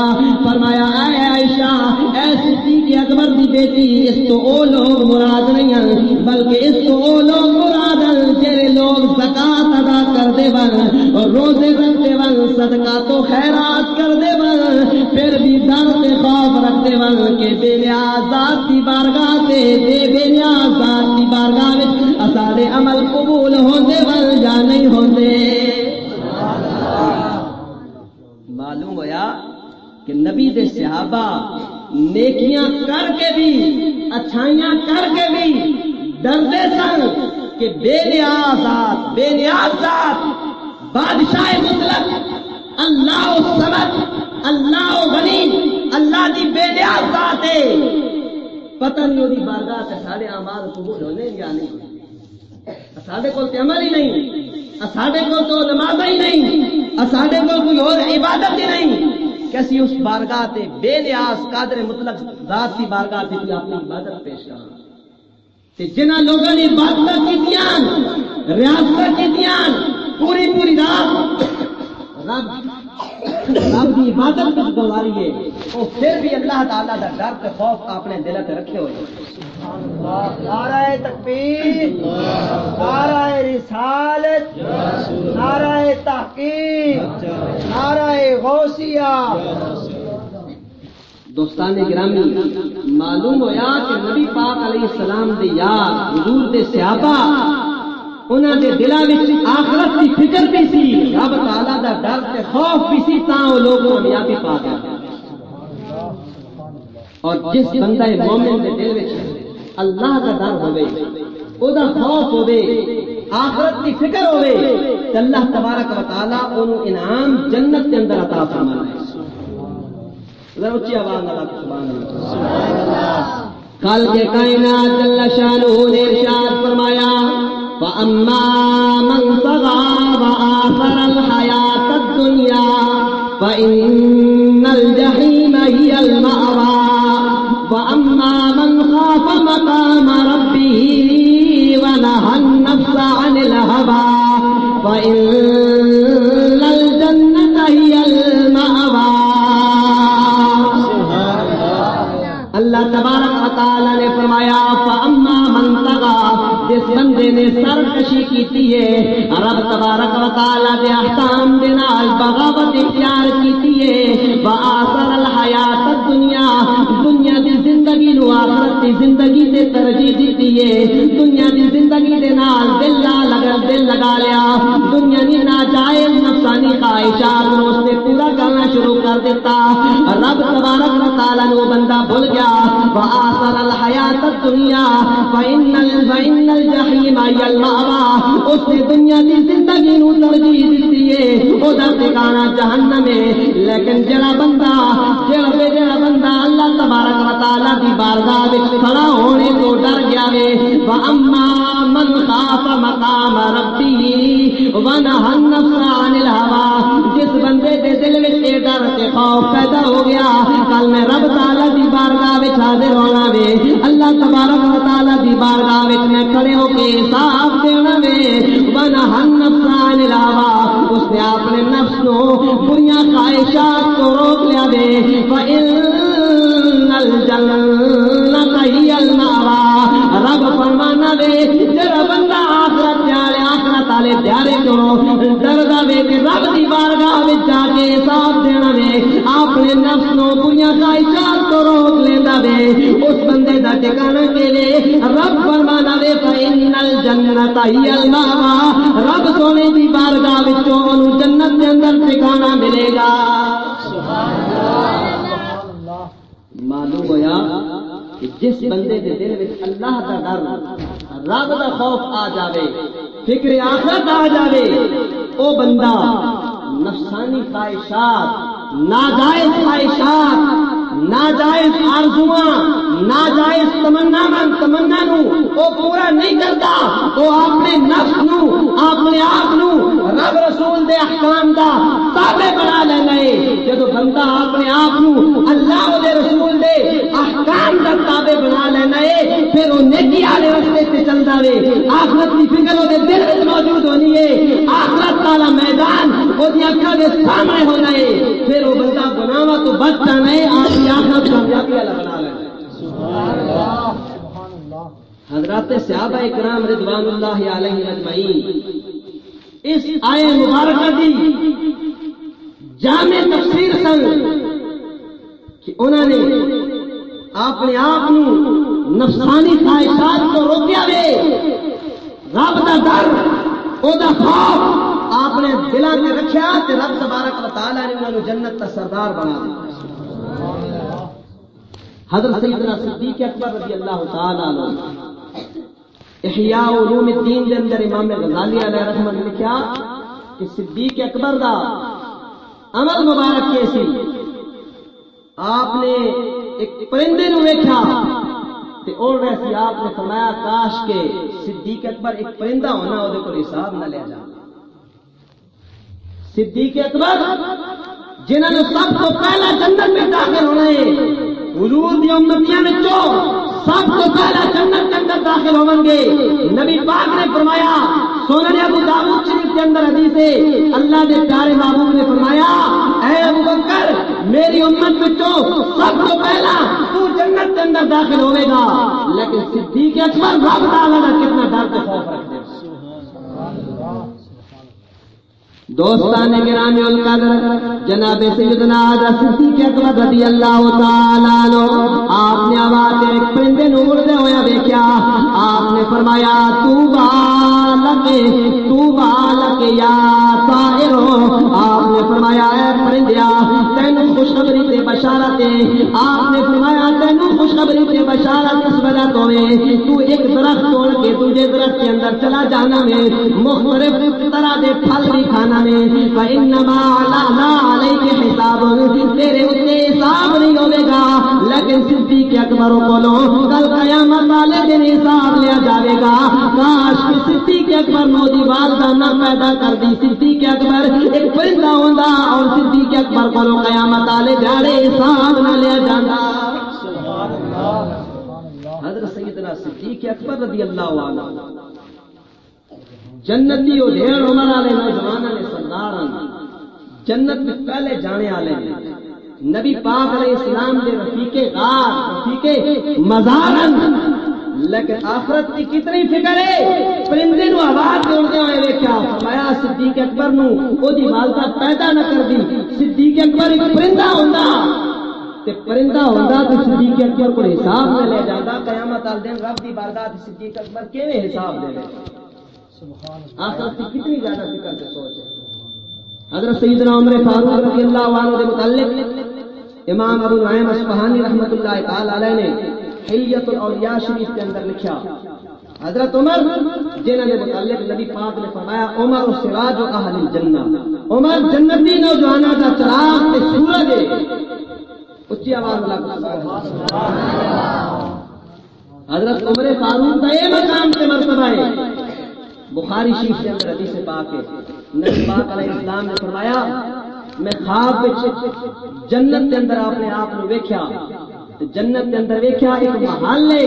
فرمایا، اے عائشہ، اے صدیق اکبر دی بیٹی، اس تو وہ لوگ مراد نہیں ہیں، بلکہ اس تو وہ لوگ مراد ہیں جڑے لوگ زکات ادا کر دے ون اور روزے رکھتے ون صدقہ تو خیرات کر دے ون پھر بھی ڈر سے خوف رکھتے ون کہ بے نیاز ذات کی بارگاہ سے دے بے نیاز ذات کی بارگاہ وچ اساڑے عمل قبول ہوندے ون یا نہیں ہوندے معلوم ہوا کہ نبی دے صحابہ نیکیاں کر کے بھی، اچھائیاں کر کے بھی ڈرتے سن کہ بے نیاز ذات بے نیاز ذات بادشاہ مطلق، اللہ سمت اللہ غنی، اللہ دی بے نیاز ذات ہے۔ پتہ نہیں ہوتی بارگاہ سے سارے اعمال قبول ہونے یا نہیں۔ سارے کو عمل ہی نہیں۔ ساڈے کو تو نماز ہی نہیں۔ ساڈے کو کوئی اور عبادت ہی نہیں۔ کہ اس بارگاہ تے بے نیاز قادر مطلق ذات کی بارگاہ تے کوئی اپنی عبادت پیش کرنا تے جنہ لوگوں نے عبادت کی دیان ریاست کی دیان پوری پوری رات رب رب کی عبادت کچھ گواری ہے۔ وہ پھر بھی اللہ تعالیٰ کا ڈر تے خوف اپنے دل سے رکھے ہوئے۔ نعرہ تکبیر، نعرہ رسالت، نعرہ تحقیق، نعرہ غوثیہ۔ دوستان گرامی، معلوم ہوا کہ نبی پاک علیہ السلام دے یار حضور دے صحابہ انہوں دے دلوں میں آخرت کی فکر بھی سی رب تعالیٰ دا ڈر تے خوف بھی سی تاں وہ لوگ کامیابی پا گئے اور جس بندہ مومن دے دل میں اللہ کا ڈر ہوے او دا خوف ہوے آخرت کی فکر ہوے تے اللہ تبارک و تعالی اونوں انعام جنت کے اندر عطا فرمانا ہے ذرا اونچی آواز نال سبحان اللہ۔ کل کے کائنات جل شانہ نے ارشاد فرمایا فَأَمَّا مَنْ طَغَى وَآثَرَ الْحَيَاةَ الدُّنْيَا فَإِنَّ الْجَحِيمَ هِيَ الْمَأْوَى وَأَمَّا مَنْ خَافَ مَقَامَ رَبِّهِ وَنَهَى النَّفْسَ عَنِ الْهَوَى فَإِنَّ الْجَنَّةَ هِيَ الْمَأْوَى اللہ تبارک و تعالی نے فرمایا بندے نے سرکشی کیتی ہے۔ رب تبارک و تعالی دے احکام دے نال بغاوت اختیار کیتی ہے۔ با اثر الحیات آخرت دی زندگی تے ترجیح دیتی ہے۔ دنیا دی زندگی دے نال دل لا لگا دل لگا لیا، دنیا دی ناجائز نفسانی خواہشات نو اس نے پورا کرنا شروع کر دیتا۔ رب تبارک و تعالی نو بندہ بھول گیا۔ وآثر الحیات الدنیا، فإن فإن الجحیم هی المأوى اس نے دنیا دی زندگی نو ترجیح دیتی ہے۔ او دا ٹھکانہ جہنم ہے۔ لیکن جڑا بندہ جڑا بندہ اللہ تبارک و تعالی دی بارگاہ وچ کھڑا ہونے تو ڈر گیا وے واما من خاف مقام ربی ونهى النفس عن الهوى جس بندے دے دل وچ اے ڈر تے خوف پیدا ہو گیا، کل میں رب تعالی دی بارگاہ وچ حاضر ہونا وے۔ اللہ تبارک و تعالی دی بارگاہ وچ میں کھڑے ہو کے حساب دینا وے۔ ونهى النفس عن الهوى اس نے اپنے نفس نو بریاں خواہشات کو روک لیا وے۔ فإن الجنة هي المأوى رب فرمانا وے جڑا بندہ آخرت والے آخرت والے پیارے کرو ڈردا وے کہ رب دی بارگاہ وچ جا کے حساب دینا وے، اپنے نفس نو بریاں خواہشات کو روک لیندا وے، اس بندے دا ٹھکانہ کے رب فرمانا وے فإن الجنة هي المأوى، رب سونے دی بارگاہ وچوں جنت دے اندر ٹھکانہ ملے گا۔ معلوم ہوا کہ جس بندے کے دل میں اللہ کا ڈر، رب کا خوف آ جاوے، فکر آخرت آ جاوے، او بندہ نفسانی خواہشات ناجائز خواہشات، ناجائز آرزواں، ناجائز تمنا من تمنا نو او پورا نہیں کرتا۔ او اپنے نفس نو، اپنے آپ نو رب رسول دے احکام دا تابع بنا لینا ہے جدو بندہ اپنے آپ نو اللہ دے رسول دے احکام دا تابع بنا لینا ہے پھر وہ نیکی والے رستے سے چلتا رہے آخرت کی فکر وہ دل میں موجود ہونی ہے۔ آخرت والا میدان وہ اکھا دے سامنے ہونا ہے۔ پھر وہ بندہ بناوا تو بچ جانا ہے آپ کی آخرت کامیابی والا بنا لینا حضرات صحابہ کرام رضوان اللہ علیہ اجمعین، اس آئے مبارکہ دی جامع تفسیر سن کہ انہوں نے اپنے آپ نفسانی خواہشات کو روکیا وے رب کا ڈر وہ خوف آپ نے دلوں میں رکھا تے رب تبارک و تعالی نے انہوں نے جنت کا سردار بنا دیا۔ حضرت سیدنا صدیق اکبر رضی اللہ تعالی عنہ، احیاء علوم الدین دے اندر امام غزالی علیہ رحمت نے لکھا کہ صدیق اکبر دا عمل مبارک کیسی؟ آپ نے ایک پرندے نو ویکھا۔ تے اور ویسی آپ نے فرمایا، کاش کے صدیق اکبر ایک پرندہ ہونا وہ کو حساب نہ لیا جانا۔ صدیق اکبر جنہوں نے سب کو پہلا جنگل میں داخل ہونا ہے حضور دی امتیاں وچوں سب کو پہلا جنت کے اندر داخل ہوں گے۔ نبی پاک نے فرمایا سونے ابو داؤد شریف کے اندر حدیث ہے، اللہ کے پیارے محبوب نے فرمایا، اے ابو بکر، میری امت وچوں سب کو پہلا تو جنت کے اندر داخل ہوے گا۔ لیکن صدیق اکبر رب تعالی کا کتنا ڈر کے خوف رکھتے ہیں دوستان گرامی القدر، جناب سیدنا حضرت صدیق اکبر رضی اللہ تعالی عنہ، آپ نے آواز ایک پرندے نو اڑدے ہویا دیکھا۔ آپ نے فرمایا، تو بالک تو بالک یا طائرو آپ نے فرمایا، اے پرندیا، تینو خوشخبری تے بشارت ہے۔ آپ نے فرمایا، تینو خوشخبری تے بشارت اس وجہ تو ہے، تو ایک درخت توڑ کے دوسرے درخت کے اندر چلا جانا میں مختلف طرح دے پھل بھی کھانا میں فإنما حساب تیرے اتنے حساب نہیں ہوے گا۔ لیکن صدیق اکبر بولو کل قیامت والے دن حساب لیا جاوے گا۔ کاش کہ صدیق اکبر مودی والدہ نہ پیدا کر دی۔ صدیق اکبر ایک پرندہ ہوندا اور صدیق اکبر بولو قیامت والے جاڑے حساب نہ لیا حضرت سیدنا صدیق اکبر رضی اللہ عنہ۔ جنتی وہ ڈھیر عمر والے نوجوان نے سردار جنت میں پہلے جانے والے ہیں۔ نبی پاک علیہ السلام کے رفیقے غار رفیقے مزارن۔ لیکن آخرت کی کتنی فکر ہے۔ پرندے نو آواز دوڑتے ہوئے ویکیا فرمایا، صدیق اکبر نو وہ دی والدہ پیدا نہ کر دی۔ صدیق اکبر ایک پرندہ ہوندا۔ تے پرندہ ہوندا تے صدیق اکبر کو حساب نہ لے جاندا۔ قیامت والے دن رب دی بارگاہ صدیق اکبر کیویں حساب دے آخرت کی کتنی زیادہ فکر سے سوچ ہے حضرت سیدنا عمر فاروق رضی اللہ عنہ کے متعلق امام ابو نعیم اصفہانی رحمۃ اللہ تعالی علیہ نے حلیت الاولیاء شریف کے اندر لکھا، حضرت عمر، جنہوں نے متعلق نبی پاک نے فرمایا، عمر و سراج و اہل الجنہ۔ عمر جنتی نوجوانوں کا چراغ تے سورج ہے۔ اچھی آواز لگا حضرت عمر فاروق کا یہ مقام سے مرتبہ ہے۔ بخاری شریف کے اندر حدیث پاک ہے۔ نبی پاک علیہ السلام نے فرمایا میں خواب جنت کے اندر اپنے آپ کو ویکھیا۔ جنت کے اندر ویکھیا ایک محل ہے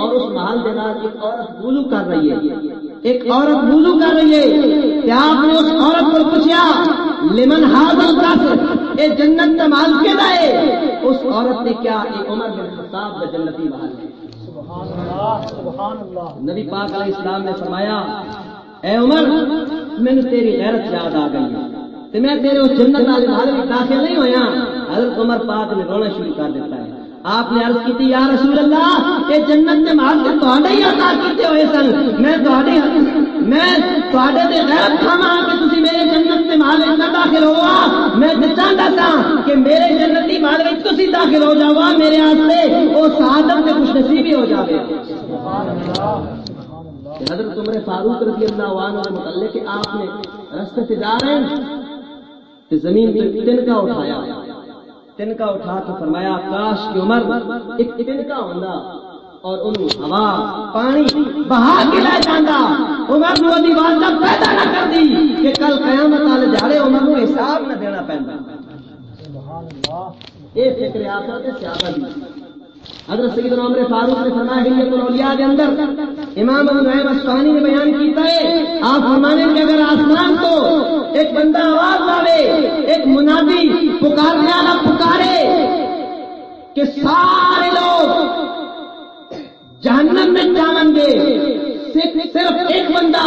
اور اس محل کے بعد ایک عورت وضو کر رہی ہے۔ ایک عورت وضو کر رہی ہے کہ آپ نے اس عورت کو پوچھا لمن حاضر دس اے جنت کا محل کہنا ہے؟ اس عورت نے کیا ایک عمر بن خطاب کا جنتی محل ہے۔ نبی پاک علیہ السلام نے فرمایا اے عمر میں نے تیری غیرت یاد آ گئی تو میں تیرے اس جنت والے محل میں داخل نہیں ہویا۔ حضرت عمر پاک نے رونا شروع کر دیتا ہے۔ آپ نے عرض کی یا رسول اللہ کہ جنت کے محل سے تھوڑے ہی عطا کیتے ہوئے سن۔ میں تھوڑے ہاں، میں تھوڑے دے غیرت کھانا کہ تسی میرے جنت کے محل میں داخل ہوا میں چاہتا تھا کہ میرے جنتی محل میں تسی داخل ہو جاؤ میرے واسطے وہ سعادت سے خوش نصیبی ہو جاوے۔ کہ حضرت عمر فاروق رضی اللہ عنہ کے متعلق کہ آپ نے رستے سے جا رہے ہیں تو زمین پہ تنکا اٹھایا۔ تنکا اٹھا تو فرمایا، کاش کی عمر ایک تنکا ہونا اور ان ہوا، پانی بہا کے لے جانا عمر نو دی والدہ پیدا نہ کر دی کہ کل قیامت والے جھاڑے عمر نو حساب نہ دینا پیندا۔ یہ فکر آخرت ہے سیادہ دی۔ حضرت سیدنا عمر فاروق نے فرمایا ہلیت الاولیاء کے اندر امام ابو نعیم اصفہانی نے بیان کیتا ہے، آپ فرمانے کہ اگر آسمان تو ایک بندہ آواز لاوے ایک منادی پکارنے والا پکارے، کہ سارے لوگ جہنم میں جاون گے، صرف ایک بندہ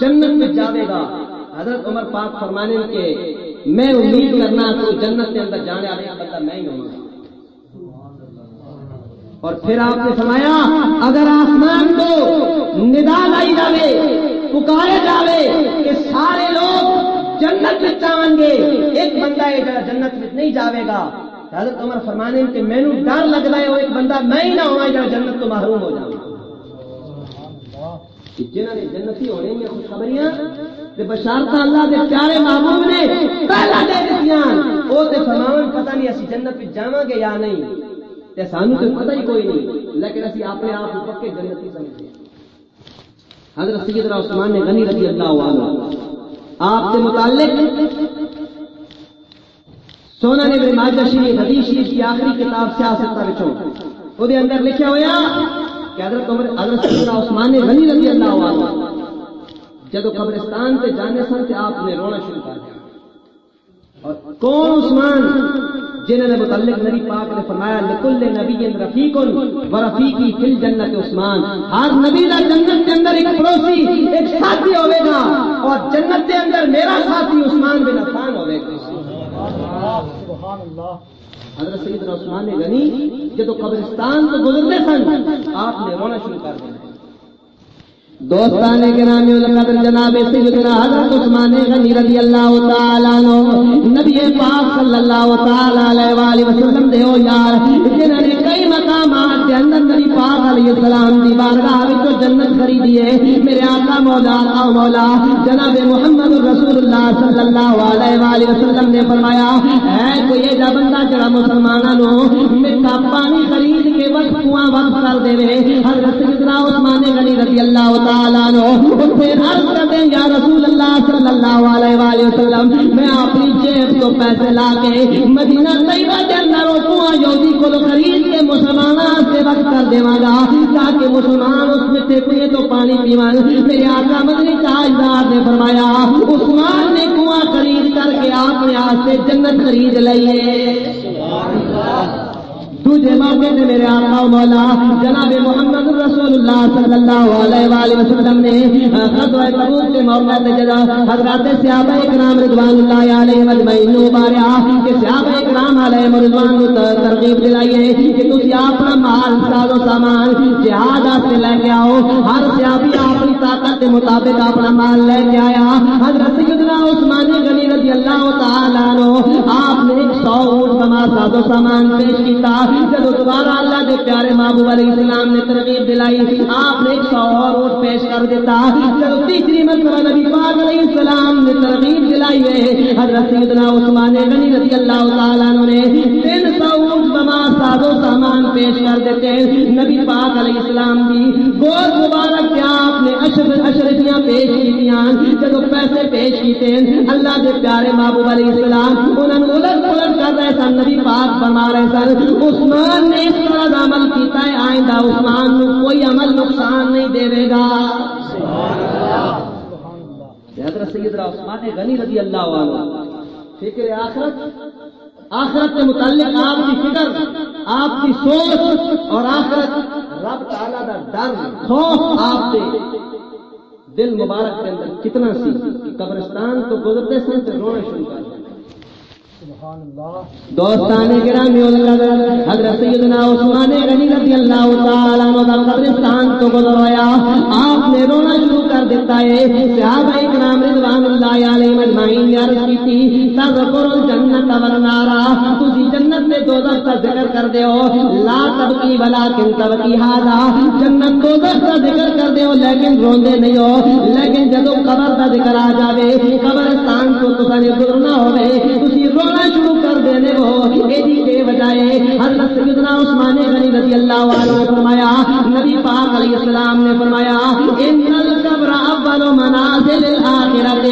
جنت میں جاوے گا۔ حضرت عمر پاک فرمانے کے میں امید کرنا تو جنت کے اندر جانے والا بندہ میں ہی ہوں۔ گا اور پھر آپ نے فرمایا، اگر آسمان کو ندا لائی جاوے، پکارے جاوے کہ سارے لوگ جنت میں چاہیں گے، ایک بندہ ہے جنت میں نہیں جاوے گا۔ حضرت عمر فرمانے کہ میں نے ڈر لگ رہا ہے وہ ایک بندہ میں ہی نہ ہوا جا جنت تو محروم ہو جاؤں جنہوں نے جنتی ہونے میں خوشخبریاں بشارت اللہ کے پیارے محبوب نے پہلا دے دیتی وہ تو فرماون، پتہ نہیں اسی جنت میں جاواں گے یا نہیں۔ تے سانو تو پتہ ہی کوئی نہیں، لیکن اسی اپنے آپ کو پکے جنتی سمجھتے حضرت سیدنا عثمان نے غنی رضی اللہ عنہ، آپ کے متعلق سونا نے میرے ماجہ شریف حدیث شریف کی آخری کتاب سیاست کا بچوں وہ اندر لکھا ہوا کہ حضرت عمر، حضرت سیدنا عثمان نے غنی رضی اللہ عنہ جب قبرستان پہ جانے سن سے آپ نے رونا شروع کر دیا۔ اور کون عثمان؟ جنہوں نے متعلق نبی پاک نے فرمایا لکل نبی رفیق و رفیقی فل جنت عثمان۔ ہر نبی کا جنت کے اندر ایک پڑوسی ایک ساتھی ہوئے گا۔ اور جنت کے اندر میرا ساتھی عثمان بن عفان ہوئے گا۔ سبحان اللہ۔ حضرت سیدنا عثمان غنی جب قبرستان کو گزرتے سن آپ نے رونا شروع کر دیا۔ دوستان کے نام القدر جناب سیدنا حضرت عثمان غنی رضی اللہ تعالی عنہ، نبی پاک صلی اللہ تعالی علیہ والہ وسلم دے ہو یار جنہاں نے کئی مقامات کے اندر نبی پاک علیہ السلام دی بارگاہ وچ جنت خریدی ہے۔ میرے آقا مولا او مولا، جناب محمد رسول اللہ صلی اللہ علیہ والہ وسلم نے فرمایا ہے کوئی ایجا بندہ جڑا مسلماناں نو میٹھا پانی خرید کے وقت کنواں وقت کر دے حضرت سیدنا عثمان غنی رضی اللہ تعالی تعالیٰ نو۔ عرض کرتے ہیں یا رسول اللہ صلی اللہ علیہ وآلہ وسلم، میں اپنی جیب تو پیسے لا کے مدینہ طیبہ کے اندر کنواں یہودی کو خرید کے مسلمانوں سے وقت کر دے گا، تاکہ مسلمان اس میں سے پیے تو پانی پیوان میرے آقا مدنی تاجدار نے فرمایا، عثمان نے کنواں خرید کر کے اپنے ہاتھ سے جنت خرید لئیے۔ دوجے موقع سے میرے آقا و مولا۔ جناب محمد رسول اللہ صلی اللہ علیہ وآلہ وسلم نے غزوہ تبوک کے موقع سے جدا حضرات صحابہ اکرام رضوان اللہ علیہ مجمعین مباریا کہ صحابہ اکرام علیہ رضوان کو ترغیب دلائیے کہ تسی اپنا مال، ساز و سامان جہاد سے لے کے آؤ۔ ہر صحابی اپنی طاقت کے مطابق اپنا مال لے کے آیا۔ حضرت سیدنا عثمان غنی رضی اللہ تعالی عنہ، آپ نے ایک سو اونٹ سما ساز و سامان پیش کیا جب دوبارہ اللہ کے پیارے محبوب علیہ السلام نے ترغیب دلائی، آپ نے ایک سو اور ووٹ پیش کر دیتا۔ جب تیسری مرتبہ نبی پاک علیہ السلام نے ترغیب دلائی ہے، حضرت سیدنا عثمان غنی رضی اللہ تعالیٰ نے تین سو ووٹ ساز و سامان پیش کر دیتے ہیں۔ نبی پاک علیہ السلام کی گود مبارک کیا آپ نے اشر اشرفیاں پیش کی جب پیسے پیش کیتے ہیں، اللہ کے پیارے محبوب علیہ السلام انہوں نے الٹ پلٹ کر رہے سن، نبی پاک فرما رہے سن، عثمان نے اس طرح کا عمل کیتا ہے، آئندہ عثمان کو کوئی عمل نقصان نہیں دے گا۔ حضرت سیدنا عثمان غنی رضی اللہ عنہ۔ فکر آخرت آخرت کے متعلق آپ کی فکر، آپ کی سوچ اور آخرت، رب تعالیٰ کا ڈر، خوف آپ سے دل مبارک کے اندر کتنا سی، قبرستان تو گزرتے سن سے رونا شروع کر دیا۔ دوستان گرامی القدر حضرت سیدنا عثمان غنی رضی اللہ تعالیٰ عنہ کا قبرستان تو گزرایا آپ نے رونا شروع کر دیتا ہے۔ صحابہ اکرام رضوان اللہ علیہ مجمعین نے عرض کی تھی تذکر الجنت والنارا تسی جنت میں دوزخ کا ذکر کر دے ہو۔ لا تبکی ولیکن تبکی ہادا جنت دوزخ کا ذکر کر دے ہو، لیکن روندے نہیں ہو۔ لیکن جدو قبر کا ذکر آ جاوے، قبرستان کو تسا نے گزرنا ہوئے تسی رونا شروع کر دینے وہ ایدی جی کے بجائے حضرت سیدنا عثمان غنی رضی اللہ عنہ نے فرمایا، نبی پاک علیہ السلام نے فرمایا، ان القبر اول منازل الاخرت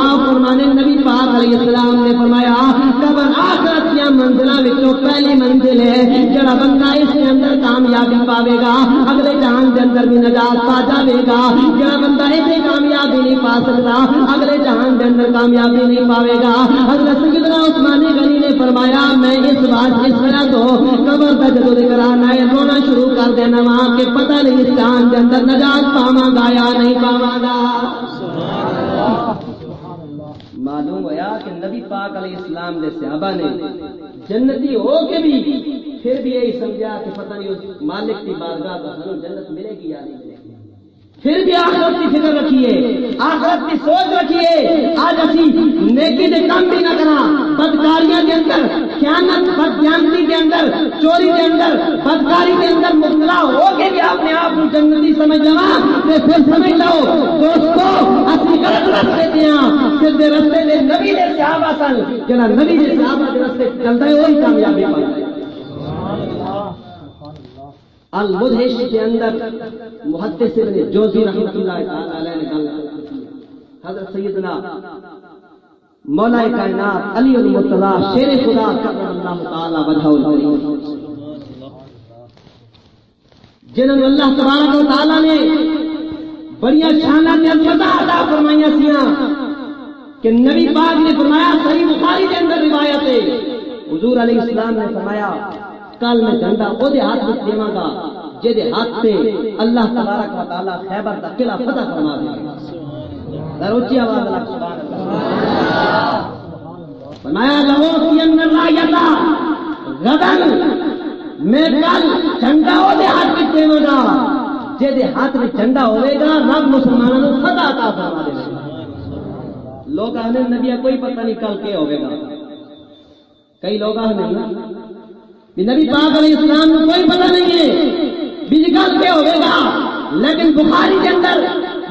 آپ فرمانے، نبی پاک علیہ السلام نے فرمایا، قبر آخرت کی منزلہ وچوں پہلی منزل ہے، جڑا بندہ اس کے اندر کامیابی پاوے گا، اگلے جہان کے اندر بھی نجات پا جاوے گا۔ جڑا بندہ اسے کامیابی نہیں پا سکتا، اگلے جہان کے اندر کامیابی نہیں پاوے گا۔ حضرت سیدنا عثمان غنی نے فرمایا، میں اس بات اس طرح تو قبر کا جدو ذکر آنا ہے رونا شروع کر دینا، وہاں کہ پتہ نہیں اس جہان کے اندر نجات پاواں گا یا نہیں پاواں گا معلوم ہوا کہ نبی پاک علیہ السلام نے صحابہ نے جنتی ہو کے بھی پھر بھی یہی سمجھا کہ پتہ نہیں اس مالک کی بارگاہ کا ہم جنت ملے گی یا نہیں ملے گی۔ پھر بھی آخرت کی فکر رکھیے۔ آخرت کی سوچ رکھیے۔ آج اسی نیکی دے کام بھی نہ کرنا بدکاریاں کے اندر، خیانت بدیانتی کے اندر، چوری کے اندر، بدکاری کے اندر مبتلا ہو کے بھی اپنے آپ کو جنتی سمجھ جانا تے پھر سمجھ لو دوستو، اسی غلط رستے دیا ہاں۔ پھر دے رستے دے نبی دے صحابہ سن جنا نبی دے صحابہ دے رستے چلتا ہے، وہی کامیابی پاتا ہے۔ المدہش کے اندر محدث ابن جوزی رحمۃ اللہ تعالی نے گل حضرت سیدنا مولا کائنات علی المطلع، شیر خدا کرم اللہ تعالی وجہ الکریم جنہوں نے اللہ تبارک و تعالی نے بڑی شانہ تے عظمتاں عطا فرمائیاں سیاں کہ نبی پاک نے فرمایا، صحیح بخاری کے اندر روایت ہے، حضور علیہ السلام نے فرمایا کل میں جھنڈا وہ ہاتھ میں دیواں گا جے ہاتھ سے اللہ تبارک و تعالی خیبر کا قلعہ فتح فرما دے گا۔ اونچی آواز اللہ سبحان اللہ فرمایا لو کی اندر رایتا غدن میں کل جھنڈا وہ ہاتھ میں دیواں گا۔ جے ہاتھ میں جھنڈا ہوئے گا، رب مسلمانوں کو فتح عطا فرما دے گا۔ لوگ آنے نبی، کوئی پتہ نہیں کل کے ہوئے گا۔ کئی لوگ آنے نبی پاک علیہ السلام کو کوئی پتہ نہیں ہے۔ کل کے ہوئے گا؟ لیکن بخاری کے اندر،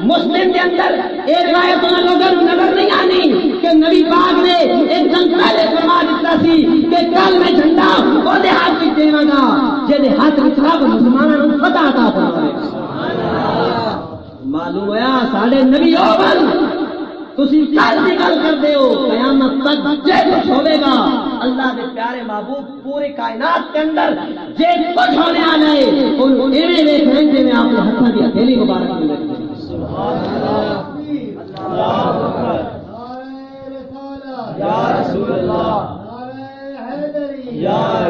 مسلم کے اندر ایک روایت انہیں لوگوں کو نظر نہیں آنی کہ نبی پاک نے ایک دن پہلے فرما دیتا سی کہ کل میں جھنڈا وہ ہاتھ میں دے گا جی ہاتھ میں سب مسلمانوں کو پتا آتا تھا معلوم ہوا ساڑھے نبی اوبل تھی کل کی گل کرتے ہو، قیامت تک جے کچھ ہوئے گا اللہ کے پیارے محبوب پورے کائنات کے اندر جے کچھ ہونے آ جائے ان ایویں جی میں آپ کو ہاتھ کی ہتھیلی مبارک ملے یا رسول اللہ۔ یا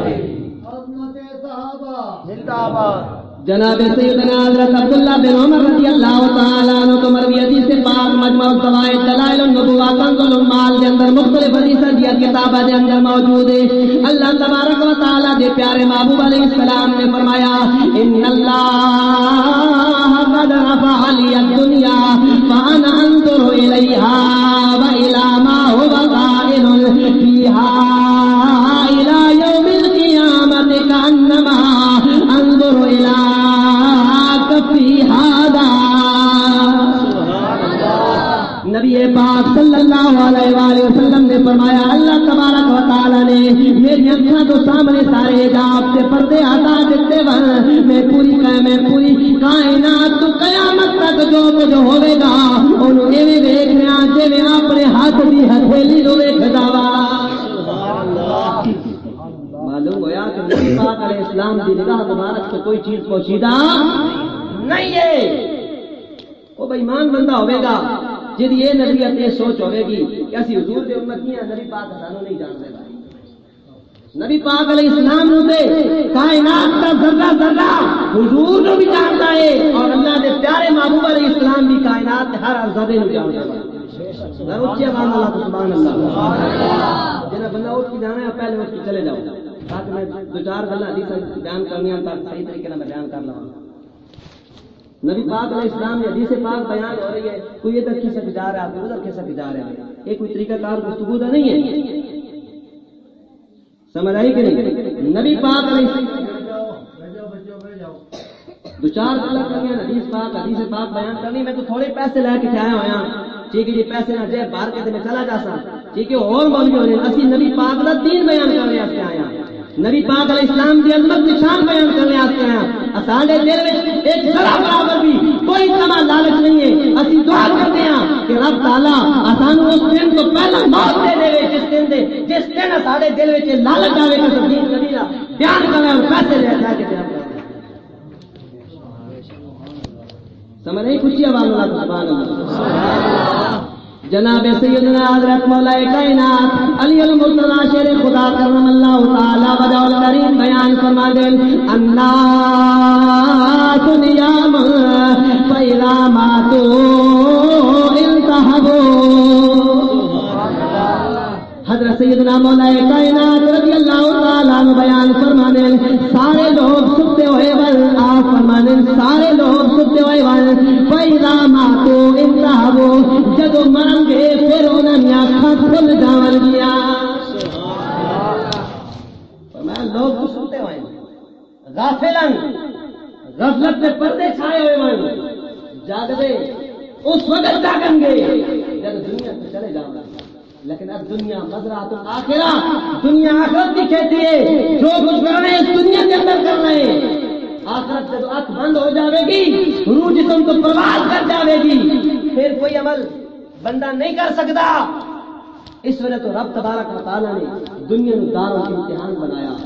صحابہ۔ زندہ آباد۔ جناب سیدنا حضرت عبداللہ بن عمر رضی اللہ تعالیٰ عنہ کو مروی حدیث سے پاک مجمع الفوائد دلائل النبوہ کنز المال دے اندر مختلف حدیث دی کتابہ دے اندر موجود ہے اللہ تبارک و تعالیٰ دے پیارے محبوب علیہ السلام نے فرمایا، ان اللہ قد رفع لی الدنیا فانا انظر الیہا و الى ما هو قائل فیہا. نبی پاک صلی اللہ علیہ وآلہ وسلم نے فرمایا، اللہ تبارک و تعالی نے میری اکھاں تو سامنے سارے حجاب سے پردے ہٹا دیتے ون میں پوری میں پوری کائنات تو قیامت تک جو کچھ ہوے گا انہوں ایویں ویکھ رہا جویں اپنے ہاتھ دی ہتھیلی نو ویکھدا وا معلوم ہوا کہ نبی پاک علیہ السلام دی نگاہ مبارک سے کوئی چیز پوشیدہ نہیں ہے۔ وہ بےمان بندہ ہوئے گا۔ جی یہ نبیت یہ سوچ ہوئے گی کہ اسی حضور دے امتی ہیں، نبی پاک سانو نہیں جان جانتے نبی پاک علیہ السلام دے کائنات کا ذرہ ذرہ حضور نو بھی جانتا ہے اور اللہ دے پیارے محبوب علیہ السلام بھی کائنات ہر ہر زدے نو جانتا ہے۔ سبحان اللہ۔ جنا بندہ اٹھ کے جانا ہے پہلے اٹھ کے چلے جاؤ۔ تاکہ میں دو چار گلا حدیث بیان کرنی تاکہ صحیح طریقے میں بیان کر لوں نبی پاک علیہ السلام نے حدیث پاک بیان ہو رہی ہے، کوئی ادھر کھسک جا رہا ہے ادھر کھسک جا رہا ہے؟ یہ کوئی طریقہ کار گفتگو کا نہیں ہے۔ سمجھ آئی کہ نہیں؟ نبی پاک علیہ دو چار گلا کرنی حدیث پاک حدیث پاک بیان کرنی، میں تو تھوڑے پیسے لے کے آیا ہوا ٹھیک ہے جی پیسے نہ جائے باہر کے میں چلا جا سا۔ ٹھیک ہے، اور مولوی ہونے، اسی نبی پاک کا تین بیان کرنے آتے آیا۔ نبی پاک علیہ السلام کی عظمت نشان بیان کرنے آتے ہیں۔ ساڈے دل میں ایک ذرا برابر بھی کوئی سما لالچ نہیں ہے۔ اسی دعا کرتے ہیں کہ رب تعالی آسان اس دن تو پہلا موت دے دے جس دن دے، جس دن ساڈے دل میں لالچ آئے کہ تصدیق نبی کا بیان کرنا اور پیسے لے جا کے بیان سمجھ نہیں خوشی آواز اللہ سبحان اللہ جناب سیدنا حضرت مولا کائنات علی المرتضی شیر خدا کرم اللہ تعالی وجہ کریم بیان فرما دل الناس نیام فیلا ماتو انتہبو حضرت سیدنا مولا کائنات رضی اللہ تعالیٰ عنہ بیان فرمانے سارے لوگ ستے ہوئے ول۔ آپ فرمانے سارے لوگ ستے ہوئے ول۔ پیدا ماتو انتہو جدو مرن گے، پھر انہوں نے آنکھاں کھل جاون گیا۔ فرمایا، لوگ ستے ہوئے غافلن غفلت میں پردے چھائے ہوئے ول۔ جاگ دے اس وقت جاگن گے۔ جب دنیا سے چلے جاؤں گا۔ لیکن اب دنیا مزرا تو آخرا دنیا آخرت کی کہتی ہے، جو کچھ کر رہے ہیں، دنیا کے اندر کر رہے ہیں۔ آخرت جب آنکھ بند ہو جاوے گی، روح جسم کو برباد کر جاوے گی۔ پھر کوئی عمل بندہ نہیں کر سکتا۔ اس وجہ تو رب تبارک و تعالیٰ نے دنیا نو دار امتحان بنایا۔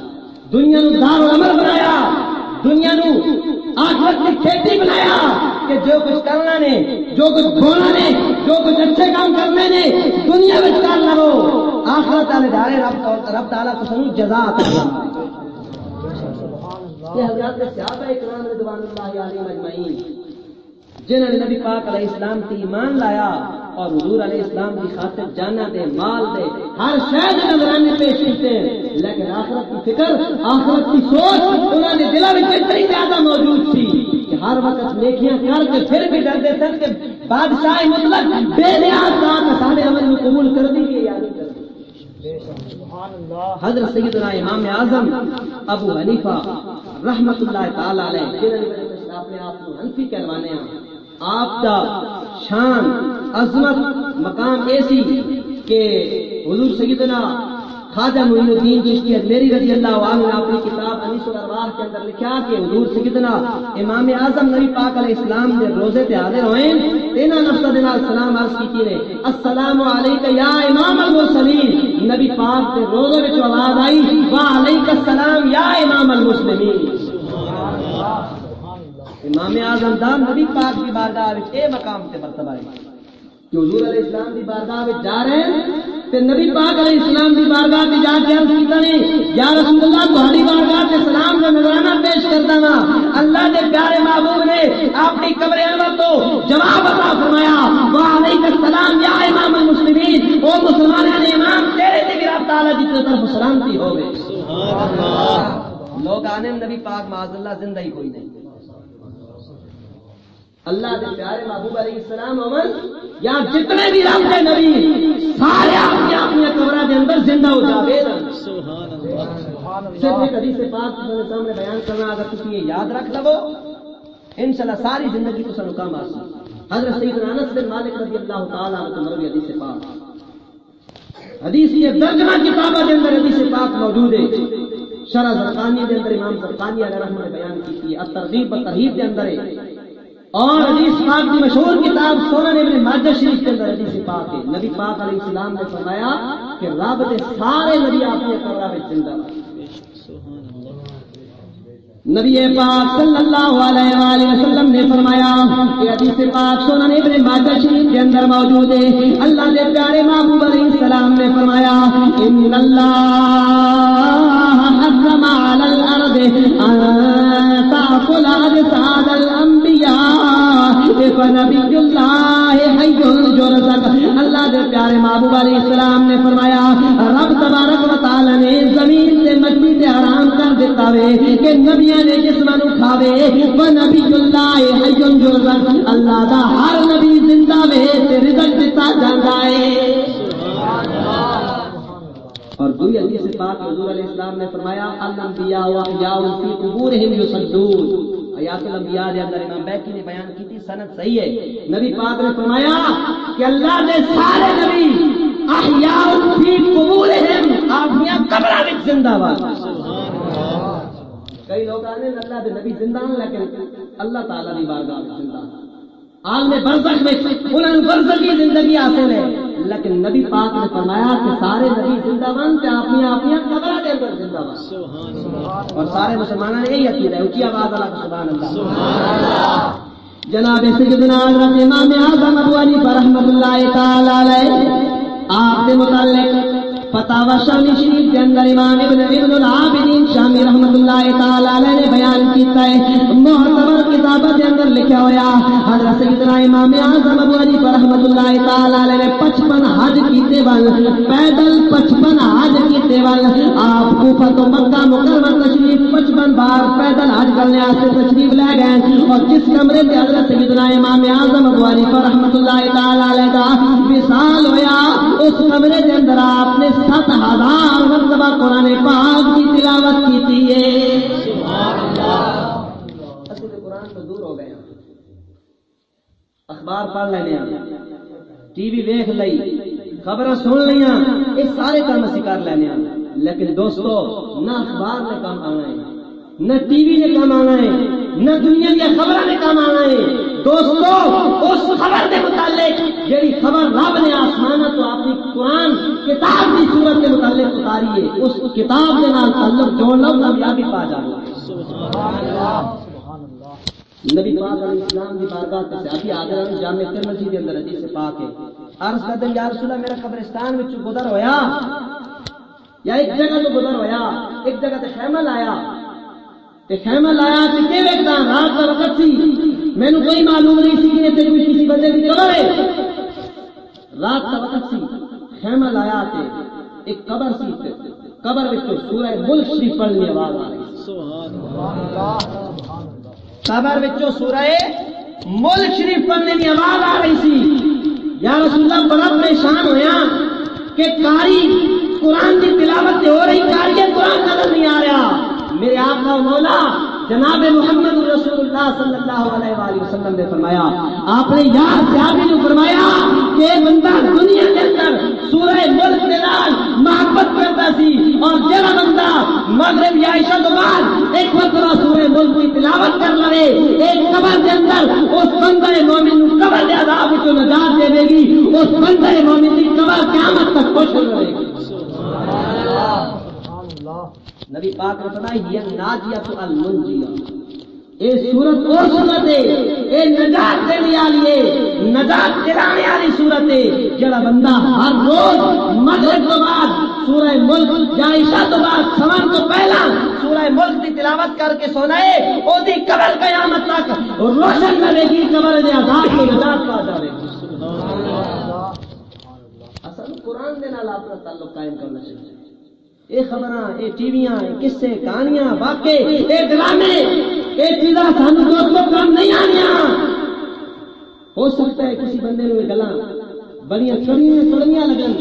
دنیا نو دار عمل بنایا دنیا نو آخرت کی کھیتی بنایا کہ جو کچھ کرنا نے، جو کچھ بولنا نے، جو کچھ اچھے کام کرنے نے، دنیا میں کر لو آخرت والے دارے رب رب تعالیٰ کو سنو جزا یہ حضرات نے صحابہ اکرام رضوان اللہ علیہ مجمعین جنہوں نے نبی پاک علیہ السلام کی ایمان لایا اور حضور علیہ السلام کی خاطر جانا دے مال دے ہر شاید نظرانے پیش کرتے ہیں۔ لیکن آخرت کی فکر، آخرت کی سوچ، انہوں نے دلوں میں اتنی زیادہ موجود تھی ہر وقت نیکیاں کر کے پھر بھی ڈرتے سن کہ بادشاہ مطلب بے نیاز تھا سارے عمل میں قبول کر دی کہ یا نہیں کر دی۔ حضرت سیدنا امام اعظم ابو حنیفہ رحمت اللہ تعالی علیہ، جنہوں نے اپنے آپ کو حنفی کہلوانے ہیں، آپ کا شان، عظمت، مقام ایسی کہ حضور سیدنا خواجہ معین الدین چشتی میری رضی اللہ عنہ نے اپنی کتاب انیس الارواح کے اندر لکھا کہ حضور سیدنا امام اعظم نبی پاک علیہ السلام نے روزے تے حاضر ہوئے تینا نفس دے نال سلام عرض کیتی نے السلام علیک یا امام المرسلین، نبی پاک دے روزے وچ آواز آئی وا علیک السلام یا امام المسلمین۔ امام اعظم دا نبی پاک کی بارگاہ وچ اے مقام تے مرتبہ ہے کہ حضور علیہ السلام دی بارگاہ وچ جا رہے ہیں تے نبی پاک علیہ السلام دی بارگاہ تے جا کے عرض کیتا نے یا رسول اللہ تہاڈی بارگاہ تے سلام دا نذرانہ پیش کردا وا اللہ دے پیارے محبوب نے اپنی قبر انور تو جواب عطا فرمایا وا علیک السلام یا امام المسلمین او مسلمانوں نے امام تیرے تے رب تعالی دی طرف سلامتی ہوے سبحان اللہ۔ لوگ آنے نبی پاک معاذ اللہ زندہ ہی کوئی نہیں۔ اللہ دے پیارے محبوب علیہ السلام عمل یا جتنے بھی رب کے نبی سارے اپنی اپنی قبرہ کے اندر زندہ ہو جاوے صرف ایک حدیث پاک کے سامنے بیان کرنا اگر تم یہ یاد رکھ لو انشاءاللہ ساری زندگی کو سنو کام آسان۔ حضرت سید انس بن مالک رضی اللہ تعالیٰ عنہ مروی حدیث پاک۔ حدیث یہ درجمہ کتابہ کے اندر حدیث پاک موجود ہے۔ شرح زرقانی کے اندر امام زرقانی علیہ رحمہ نے بیان کی تھی الترغیب و ترہیب کے اندر ہے۔ اور حدیث پاک کی مشہور کتاب سونا نے اپنے ماجہ شریف کے اندر حدیث پاک ہے۔ نبی پاک علیہ السلام نے فرمایا کہ رب کے سارے نبی آپ نے قبرہ میں زندہ نبی پاک صلی اللہ علیہ وآلہ وسلم نے فرمایا کہ حدیث پاک سونا نے اپنے ماجہ شریف کے اندر موجود ہے۔ اللہ نے پیارے محبوب علیہ السلام نے فرمایا، ان اللہ حرم علی الارض ان تاکل اجساد الانبیاء فنبی اللہ حی جرزق اللہ دے پیارے محبوب علیہ السلام نے فرمایا، رب تبارک و تعالی نے زمین سے مٹی سے حرام کر دیتا وے کہ نبیاں نے جسم نو کھاوے. فنبی اللہ حی جرزق اللہ دا ہر نبی زندہ وے تے رزق دیتا جاندا ہے۔ سبحان اللہ۔ اور دوی حدیث پاک حضور علیہ السلام نے فرمایا الانبیاء و احیاء فی قبورہم حیات الانبیاء دے اندر امام بیکی نے بیان کی تھی سند صحیح ہے۔ نبی پاک نے فرمایا کہ اللہ دے سارے نبی احیاء فی قبورہم اپنی وچ زندہ باد۔ کئی لوگ آنے اللہ دے نبی زندہ لیکن اللہ تعالی دی بارگاہ وچ زندہ عالم برزخ میں انہوں برزخ کی زندگی حاصل ہے لیکن نبی پاک نے فرمایا کہ سارے نبی زندہ بن تے اپنی اپنی قبرہ کے اندر زندہ بن۔ اور سارے مسلمانوں نے یہی عقیدہ ہے، اونچی آواز والا سبحان اللہ۔ جناب سیدنا حضرت امام اعظم ابو حنیفہ رحمۃ اللہ تعالی علیہ، آپ کے متعلق فتاوا شامی شریف کے اندر امام ابن ابن العابدین شامی رحمت اللہ تعالی علیہ نے بیان کیتا ہے۔ معتبر کتابت کے اندر لکھا ہوا حضرت سیدنا امام اعظم ابو حنیفہ رحمت اللہ تعالی علیہ نے 55 حج کیتے ول، پیدل 55 حج کیتے ول۔ آپ کوفہ تو مکہ مکرمہ تشریف 55 بار پیدل حج کرنے واسطے تشریف لے گئے۔ اور جس کمرے میں حضرت سیدنا امام اعظم ابو حنیفہ رحمت اللہ تعالی علیہ کا وصال ہویا، اس کمرے کے اندر آپ نے ست ہزار مرتبہ قرآن پاک کی تلاوت کی تھی قرآن تو دور ہو گئے اخبار پڑھ لیا ٹی وی ویخ لئی خبر سن لیا یہ سارے کام اسی کر لینے لیکن دوستو، نہ اخبار نے کام آنا ہے۔ نہ ٹی وی نے کام آنا ہے، نہ دنیا کی خبر نے کام آنا ہے۔ دوستو، اس خبر کے متعلق جی خبر رب نے آسمان تو اپنی قرآن کتاب کی صورت کے متعلق اتاری ہے، اس کتاب کے نال تعلق جو لو کامیابی پا جاؤ نبی پاک علیہ السلام کی بارگاہ تے صحابی حاضر ہیں جامع ترمذی دے اندر حدیث پاک ہے۔ عرض کر دیں، یا رسول اللہ، میرا قبرستان وچ گزر ہویا۔ یا ایک جگہ تو گزر ہویا، ایک جگہ تے خیمہ لایا۔ تے خیمہ لایا تے کہ ویکھدا رات دا وقت سی مینوں کوئی معلوم نہیں سی کہ تے کوئی کسی بندے کی قبر ہے۔ رات دا وقت سی خیمہ لایا تے ایک قبر سی تے قبر وچ سورہ ملک شریف پڑھنے آواز آ رہی سبحان اللہ قبر وچوں سورہ ملک شریف پڑھنے کی آواز آ رہی سی۔ یا رسول اللہ، بڑا پریشان ہویا کہ کاری قرآن کی تلاوت ہو رہی، کاری قرآن نظر نہیں آ رہا۔ میرے آپ کا مولا جناب محمد رسول اللہ صلی اللہ علیہ وآلہ وسلم نے فرمایا، آپ نے یار صحابی نے فرمایا کہ بندہ دنیا کے اندر سورہ ملک کے نال محبت کرتا سی اور جڑا بندہ مغرب یا عشاء تو بعد ایک مرتبہ سورہ ملک کی تلاوت کر لے ایک قبر کے اندر اس بندہ مومن قبر کے عذاب کو نجات دے دے گی، اس بندہ مومن کی قبر قیامت تک خوش رہے گی نبی پاک نے فرمایا یہ ناجیت المنجیہ۔ اے صورت وہ صورت ہے اے نجات دینے والی ہے، نجات دلانے والی صورت ہے۔ جڑا بندہ ہر روز مغرب تو بعد سورہ ملک، یا عشاء تو بعد سوان تو پہلا سورہ ملک کی تلاوت کر کے سونا ہے، او دی قبر قیامت تک روشن کرے گی، قبر دے عذاب کو نجات پا جاوے گی۔ اصل قرآن دے نال اپنا تعلق قائم کرنا چاہیے۔ یہ خبر یہ ٹیویاں قصے کہانیاں واقع یہ ڈرامے یہ چیزاں سان دوستوں کام نہیں آنیا ہو سکتا ہے کسی بندے نے گلا بڑی چڑیاں چڑیاں لگن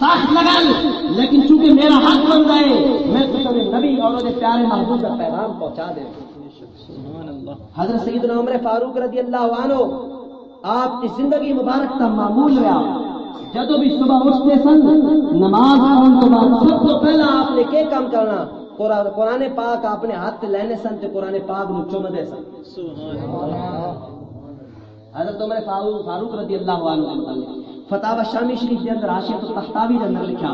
سخت لگن لیکن چونکہ میرا حق بن گئے میں تو نبی اور پیارے محبوب کا پیغام پہنچا دے۔ حضرت سیدنا عمر فاروق رضی اللہ عنہ آپ کی زندگی مبارک کا معمول رہا جدو بھی صبح اٹھتے سن نماز پڑھنے تو بعد سب تو پہلا آپ نے کیا کام کرنا؟ قرآن پاک اپنے ہاتھ لینے سن تے قرآن پاک نو چومدے سن۔ حضرت عمر فاروق رضی اللہ عنہ فتح شامی شریف کے اندر آشیت و تختاوی کے اندر لکھا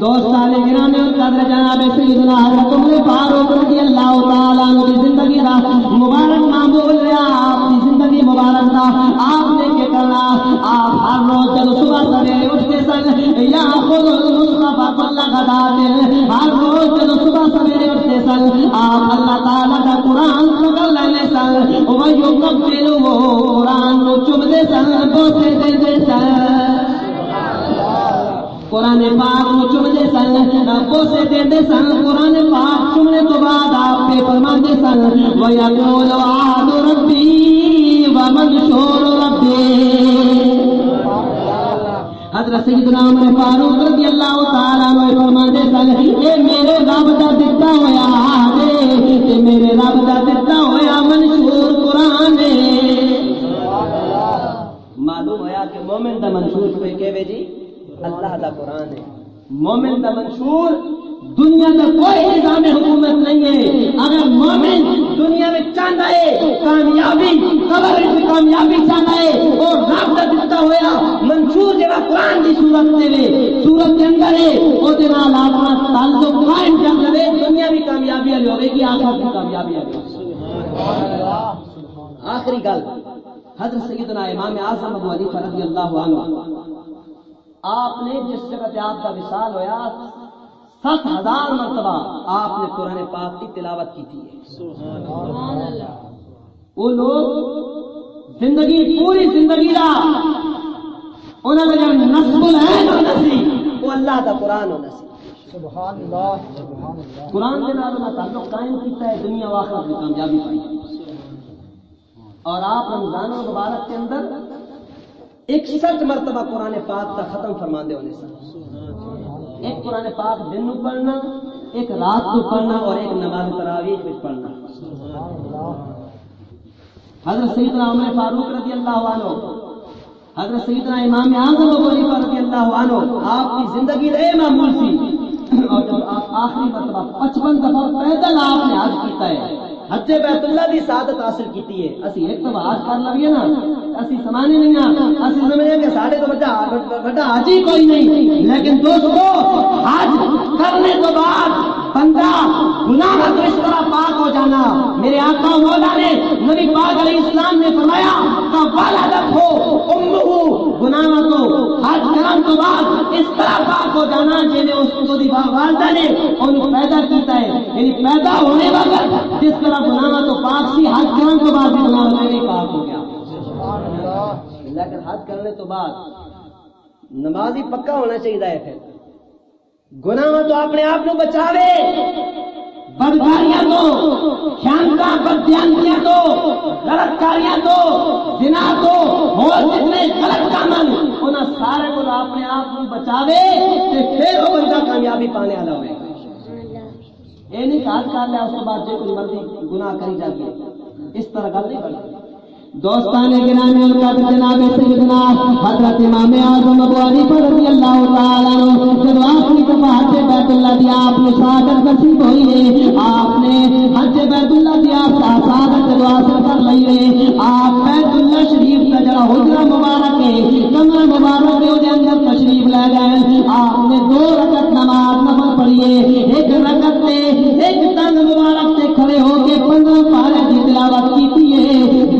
دوست سالے گرانے اور قدر جناب سیدنا حضرت عمر فاروق رضی اللہ تعالی عنہ کی زندگی دا مبارک معمول رہا آپ کی زندگی مبارک دا۔ آپ نے کیا کرنا آپ ہر روز جب صبح سویرے اٹھتے سن، یا خود المصطفیٰ کل غدا دل ہر روز جب صبح سویرے اٹھتے سن، آپ اللہ تعالی کا قرآن پکڑ لینے سن۔ وہ یو کبل وہ قرآن نو چمدے سن بوسے دے سن۔ قرآن پاک نو چمدے سن بوسے دے سن، قرآن پاک چمنے تو بعد آپ پہ فرماندے سن۔ وہ یقول وعد ربی ومن شور ربی حضرت سیدنا عمر فاروق رضی اللہ تعالیٰ عنہ فرماندے سن، اے میرے رب دا دتا ہویا دے اے میرے رب دا دتا ہویا منشور قرآن۔ ہے معلوم ہوا کہ مومن دا منشور کوئی کہے جی؟ اللہ دا قرآن ہے۔ مومن دا منشور، دنیا کا کوئی نظام حکومت نہیں ہے۔ اگر مومن دنیا میں چاہتا ہے کامیابی، قبر میں کامیابی چاہتا ہے اور رب کا دتا ہوا منشور جگہ قرآن کی صورت دے صورت کے اندر ہے وہ اپنا تعلق قائم کر لے، دنیا بھی کامیابی والی ہوگی گی آخر بھی کامیابی والی آخری گل، حضرت سیدنا امام اعظم ابو علی رضی اللہ عنہ آپ نے جس جگہ سے آپ کا وصال ہوا سات ہزار مرتبہ آپ نے قرآن پاک کی تلاوت کی تھی۔ وہ لوگ زندگی پوری زندگی کا انہوں نے جب نسب العین ہونا سی وہ اللہ کا قرآن ہونا سی سبحان اللہ سبحان اللہ۔ قرآن کے نام تعلق قائم کیتا ہے دنیا واقع میں کامیابی پائی۔ اور آپ رمضان مبارک کے اندر اکسٹھ مرتبہ قرآن پاک کا ختم فرما دے ہونے سن ایک قرآن پاک دن نو پڑھنا، ایک رات کو پڑھنا اور ایک نماز تراویح میں پڑھنا۔ حضرت سیدنا عمر فاروق رضی اللہ عنہ، حضرت سیدنا امام اعظم ابو حنیفہ رضی اللہ عنہ، آپ کی زندگی رہے معمول سی اور جب آپ آخری مرتبہ پچپن دفعہ پیدل آپ نے حج کیتا ہے حج بیت اللہ دی سعادت حاصل کیتی ہے۔ اسی ایک دفعہ حج کر لئیے نا، اسی سمانے نہیں ہاں اسی سمجھے کہ ساڈے تو بڑا بڑا حج ہی کوئی نہیں، لیکن دوستو حج کرنے تو بعد بندہ گناہ کا تو اس طرح پاک ہو جانا۔ میرے آقا مولا نے نبی پاک علیہ السلام نے فرمایا کہ والدت ہو، امہ گناہ تو۔ حج کرن تو بعد اس طرح پاک ہو جانا جنہیں اس کو دی والدہ نے انہوں پیدا کیتا ہے۔ یعنی پیدا ہونے وقت جس طرح گناہ تو پاک سی حج کرن تو بعد بھی گناہ میں بھی پاک ہو گیا۔ لیکن حج کرنے تو بعد نماز ہی پکا ہونا چاہیے پھر گناہ تو اپنے آپ کو بچاوے۔ بدکاریاں تو شانتا بدیانتیاں تو غلط کاریاں تو جنا تو اور جتنے غلط کام ان سارے کو اپنے آپ کو بچاوے تے پھر وہ بندہ کامیابی پانے والا ہوئے یہ نہیں کہ آج کل ہے اس کے بعد جو کوئی مرضی گناہ کری جاتی ہے، اس طرح گل نہیں بنتی۔ دوستان گرامی القدر جناب سیدنا حضرت امام اعظم ابو حنیفہ رضی اللہ تعالی عنہ جب آخری دفعہ حج بیت اللہ دی آپ نے سعادت نصیب ہوئی ہے۔ آپ نے حج بیت اللہ دی آپ سعادت جب حاصل کر لئی ہے۔ آپ بیت اللہ شریف کا جڑا حجرہ مبارک ہے، کمرہ مبارک ہے دے اندر تشریف لے گئے۔ آپ نے دو رکعت نماز نفل پڑھی ہے۔ ایک رکعت تے ایک تن مبارک سے کھڑے ہو کے پندرہ پارے کی تلاوت کی ہے۔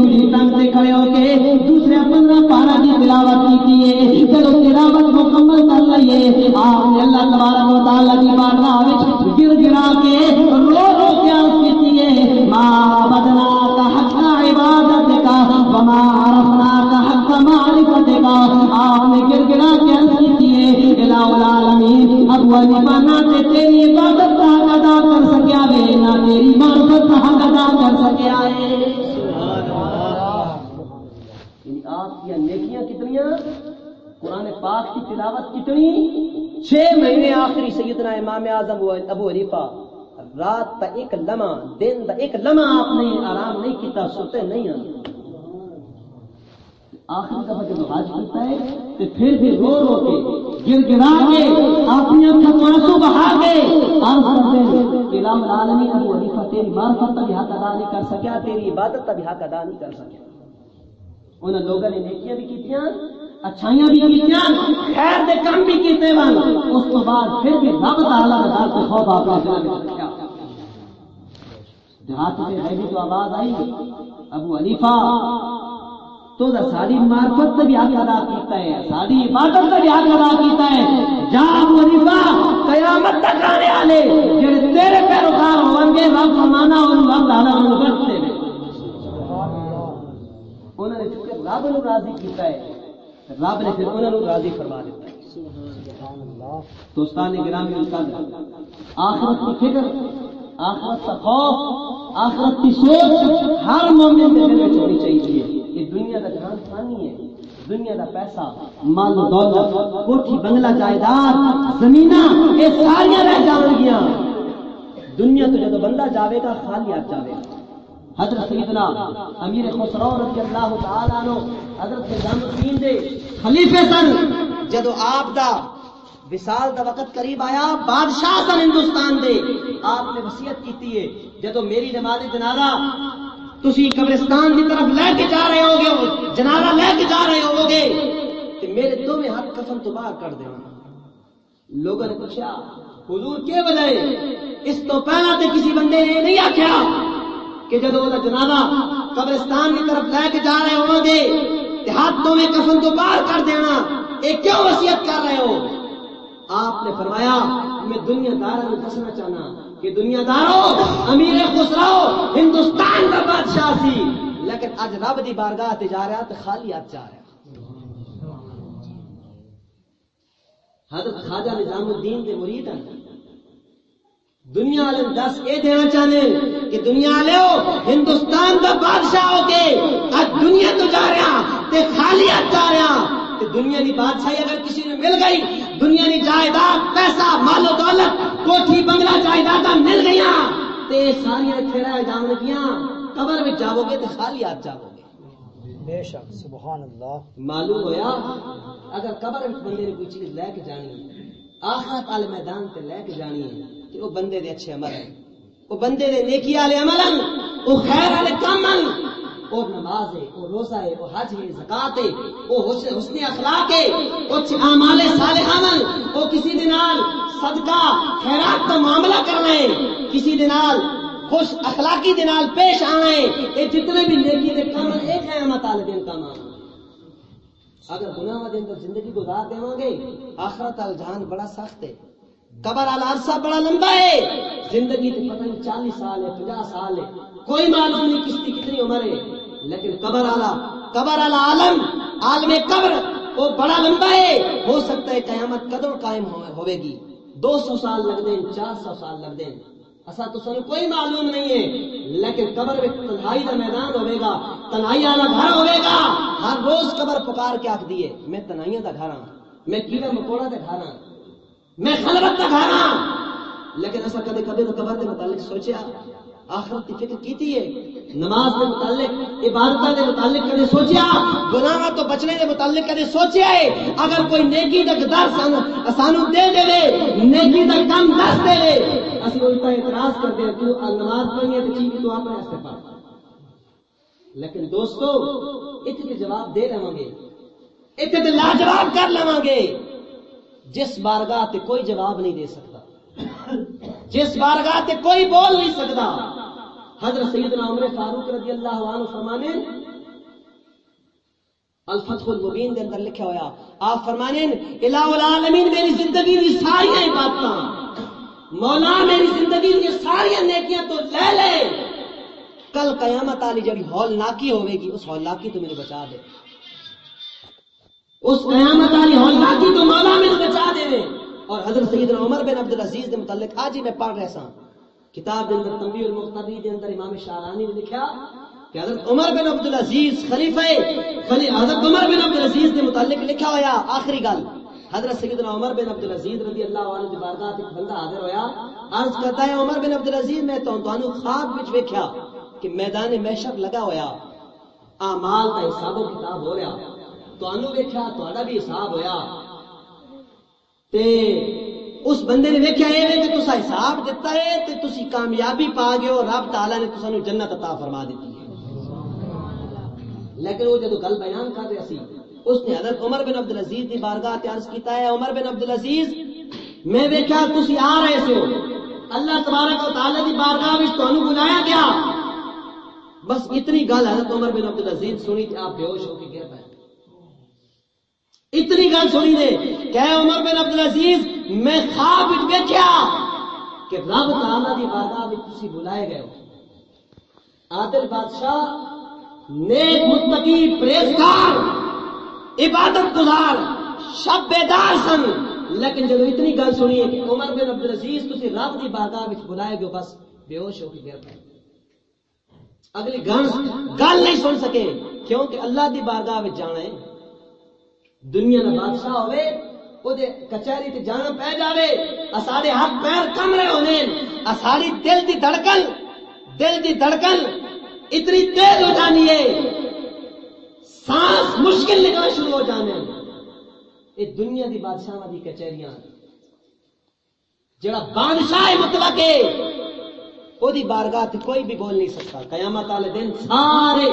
کھڑے ہو کے دوسرے پندرہ پارا کی تلاوت کی ہے۔ چلو تلاوت مکمل کر لئیے، آپ نے اللہ تبارک و تعالیٰ کی بارگاہ وچ گر گرا کے رو رو کے عرض کی ہے۔ ماں بدنا کا حق عبادت کا وما عرفنا کا حق معرفت کا آپ نے گر گرا کے عرض کی ہے، الہ العالمین ابو حنیفہ نہ تے تیری عبادت کا حق ادا کر سکیا بے نہ تیری معرفت کا حق ادا کر سکیا ہے یعنی آپ کی نیکیاں کتنی قرآن پاک کی تلاوت کتنی؟ چھ مہینے آخری سیدنا امام اعظم ابو حریفہ رات کا ایک لمحہ، دن کا ایک لمحہ آپ نے آرام نہیں کیتا، سوتے نہیں ہیں۔ آخری دفعہ جب حج کرتا ہے، تو پھر بھی رو رو کے گر گرا کے اپنی اکھوں کو آنسو بہا کے عرض کرتے ہیں، کہ رام العالمین ابو حنیفہ، تیری معرفت کا بھی حق ادا نہیں کر سکیا، تیری عبادت کا بھی حق ادا نہیں کر سکیا۔ انہوں لوگوں نے نیکیاں بھی کیتیاں، اچھائیاں بھی کیتیاں، خیر دے کام بھی کیتے ون۔ اس تو بعد پھر بھی رب تعالی دا ڈر تے خوف آپ نے جان رکھیا دیہات میں ہے بھی تو آواز آئی، ابو حنیفہ، تو دا ساری معرفت تے بھی حق ادا کیتا ہے، ساری عبادت تے بھی حق ادا کیتا ہے۔ جا ابو حنیفہ، قیامت تک آنے والے، جڑے تیرے پیروکار ہون گے، رب فرمانا اور رب تعالی انہوں کرتے ہیں انہوں نے چونکہ رب نو راضی کیتا ہے رب نے پھر انہوں نے راضی فرما دیتا ہے۔ دوستان گرامی القدر آخرت کی فکر، آخرت کا خوف، آخرت کی سوچ، ہر مومن کے دل میں ہونی چاہیے یہ دنیا کا جہان فانی ہے، دنیا کا پیسہ، مال و دولت، کوٹھی، بنگلہ، جائیداد، زمینہ، یہ ساریاں رہ جان گیا دنیا تو جب بندہ جاوے گا، خالی آپ جاوے گا۔ حضرت سیدنا امیر خسرو رضی اللہ تعالی عنہ، حضرت نظام الدین دے خلیفے سن، جدو آپ دا وصال دا وقت قریب آیا، بادشاہ سن ہندوستان دے۔ آپ نے وصیت کیتی ہے، جدو میری نماز جنازہ تسی قبرستان کی طرف لے کے جا رہے ہوگے، جنازہ لے کے جا رہے ہوگے، تے میرے دو میں ہاتھ کفن تو باہر کر دینا۔ لوگوں نے پوچھا، حضور کے وجہ اس تو پہلا تے کسی بندے نے نہیں آخیا کہ جب وہ جنازہ قبرستان کی طرف لے کے جا رہے ہوں گے تے ہاتھوں میں کفن تو باہر کر دینا، یہ کیوں وصیت کر رہے ہو؟ آپ نے فرمایا میں دنیا دار میں دسنا چاہنا کہ دنیا دارو امیر خسرو ہندوستان کا بادشاہ سی۔ لیکن اج رب دی بارگاہ تے جا رہا تے خالی ہاتھ جا رہا۔ حضرت خواجہ نظام الدین دے مرید ہیں۔ دنیا والے دس یہ دینا چاہتے کہ دنیا والے ہندوستان کا بادشاہ ہو کے آج دنیا تو جا رہا تے خالی جا رہا۔ تے دنیا کی بادشاہی اگر کسی نے مل گئی دنیا کی جائیداد پیسہ مال و دولت کوٹھی بنگلہ جائیداد مل گئی تے ساری رہ جان گیا قبر میں جاؤ گے تو خالی ہاتھ جاؤ گے۔ بے شک سبحان اللہ۔ معلوم ہویا؟ اگر قبر میں بندے نے کوئی چیز لے کے جانی ہے آخرت والے میدان تے لے کے جانی ہے کہ وہ بندے دے اچھے عمل ہیں۔ وہ بندے دے نیکی والے عمل ہیں وہ خیر والے کام ہیں۔ وہ نماز ہے وہ روزہ ہے وہ حج ہے زکات ہے وہ حسن اخلاق ہے وہ اعمال صالحہ من وہ کسی دے نال صدقہ خیرات کا معاملہ کرنا ہے کسی دے نال خوش اخلاقی دے نال پیش آنا ہے یہ جتنے بھی نیکی دے کام ہیں، ایک ہے احمد تعالی دین کام اگر گناہ دے اندر زندگی گزار دیواں گے۔ آخرت ال جہان بڑا سخت ہے۔ قبر ال عرصہ بڑا لمبا ہے۔ زندگی تے پتہ نہیں چالیس سال ہے پنجا سال ہے۔ کوئی معلوم نہیں کس کی کتنی عمر ہے۔ لیکن قبر والا قبر والا عالم عالم قبر، وہ بڑا لمبا ہے۔ ہو سکتا ہے قیامت قدر قائم ہوئے- گی دو سو سال لگ دیں، چار سو سال لگ دیں۔ ایسا تو سنو کوئی معلوم نہیں ہے۔ لیکن قبر میں تنہائی کا میدان ہوے گا تنہائی والا گھر ہوے گا ہر روز قبر پکار کے آخ دیے میں تنہائیاں کا گھر ہاں میں کیڑا مکوڑا کا گھر ہاں۔ میں خلوت کا گھر ہاں لیکن ایسا کبھی کبھی تو قبر کے متعلق سوچیا آخرت کی فکر کی تھی نماز کے متعلق عبادت کے متعلق کدے سوچیا گناہ تو بچنے کے متعلق کدے سوچیا ہے اگر کوئی نیکی تک در سان- سانو دے دے دے نیکی تک کم دس دے دے اسی الٹا اعتراض کرتے ہیں تو نماز پڑھنی ہے تو ٹھیک ہے، تو اپنے واسطے پڑھ لیکن دوستو، اتنے جواب دے لیں گے اتنے لاجواب کر لواں گے جس بارگاہ تے کوئی جواب نہیں دے سکتا، جس بارگاہ تے کوئی بول نہیں سکتا۔ حضرت سیدنا عمر فاروق رضی اللہ عنہ فرمانے، الفتح المبین کے اندر لکھا ہوا آپ فرمانے، الہ العالمین میری زندگی کی ساری عبادت مولا میری زندگی کی ساری نیکیاں تو لے لے۔ کل قیامت والی جڑی ہول ناکی ہوے گی، اس ہول ناکی تو میرے بچا دے۔ اس قیامت والی ہول ناکی تو مولا میرے بچا دے دے۔ اور حضرت سیدنا عمر بن عبد العزیز کے متعلق آج ہی میں پڑھ رہا سا کتاب کے اندر تنبیہ المقتدی کے اندر امام شارانی نے لکھا کہ حضرت عمر بن عبد العزیز خلیفہ خلی حضرت عمر بن عبد العزیز کے متعلق لکھا ہوا۔ آخری گل۔ حضرت سیدنا عمر بن عبد العزیز رضی اللہ عنہ دی بارگاہ ایک بندہ حاضر ہویا۔ عرض کرتا ہے، عمر بن عبد العزیز، میں تو تانوں خواب وچ ویکھیا کہ میدان محشر لگا ہویا۔ اعمال کا حساب و کتاب ہو رہا۔ تانوں ویکھیا، تہاڈا بھی حساب ہویا۔ تے اس بندے نے ویکھیا اے کہ تسا حساب دیتا ہے تے تسی کامیابی پا گئے ہو، رب تعالی نے تسانوں جنت عطا فرما دیتی ہے۔ لیکن وہ جدو گل بیان کر رہا سی، اس نے حضرت عمر بن عبد العزیز کی بارگاہ تے عرض کیتا ہے، عمر بن عبد العزیز میں ویکھیا، تسی آ رہے سو۔ اللہ تبارک و تعالی دی بارگاہ وچ تانوں بلایا گیا۔ بس اتنی گل حضرت عمر بن عبد العزیز سنی تے آپ بے ہوش ہو کے گر پے اتنی گل سنی دے۔ کہ عمر بن عبد العزیز، میں خواب وچ ویکھیا کہ رب تعالی دی بارگاہ وچ تسی بلائے گئے ہو۔ عادل بادشاہ، نیک متقی پریزگار عبادت گزار، شب بیدار سن۔ لیکن جب اتنی گل سنی ہے کہ عمر بن عبد العزیز تسی رب دی بارگاہ وچ بلائے گئے بس بے ہوش ہو کے گر پے اگلی گل گل نہیں سن سکے کیونکہ اللہ دی بارگاہ وچ جانا ہے۔ دنیا دا بادشاہ ہوئے او کچہری تے جانا پہ جاوے۔ اساڑے ہاتھ پیر کم رہے ہونے۔ اساڑی دل دی دھڑکن، دل دی دھڑکن اتنی تیز ہو جانی ہے۔ سانس مشکل نکلنا شروع ہو جانے۔ یہ دنیا دی بادشاہ دی کچہریاں۔ جڑا بادشاہ مطلق ہے وہ بارگاہ تے کوئی بھی بول نہیں سکتا۔ قیامت والے دن سارے،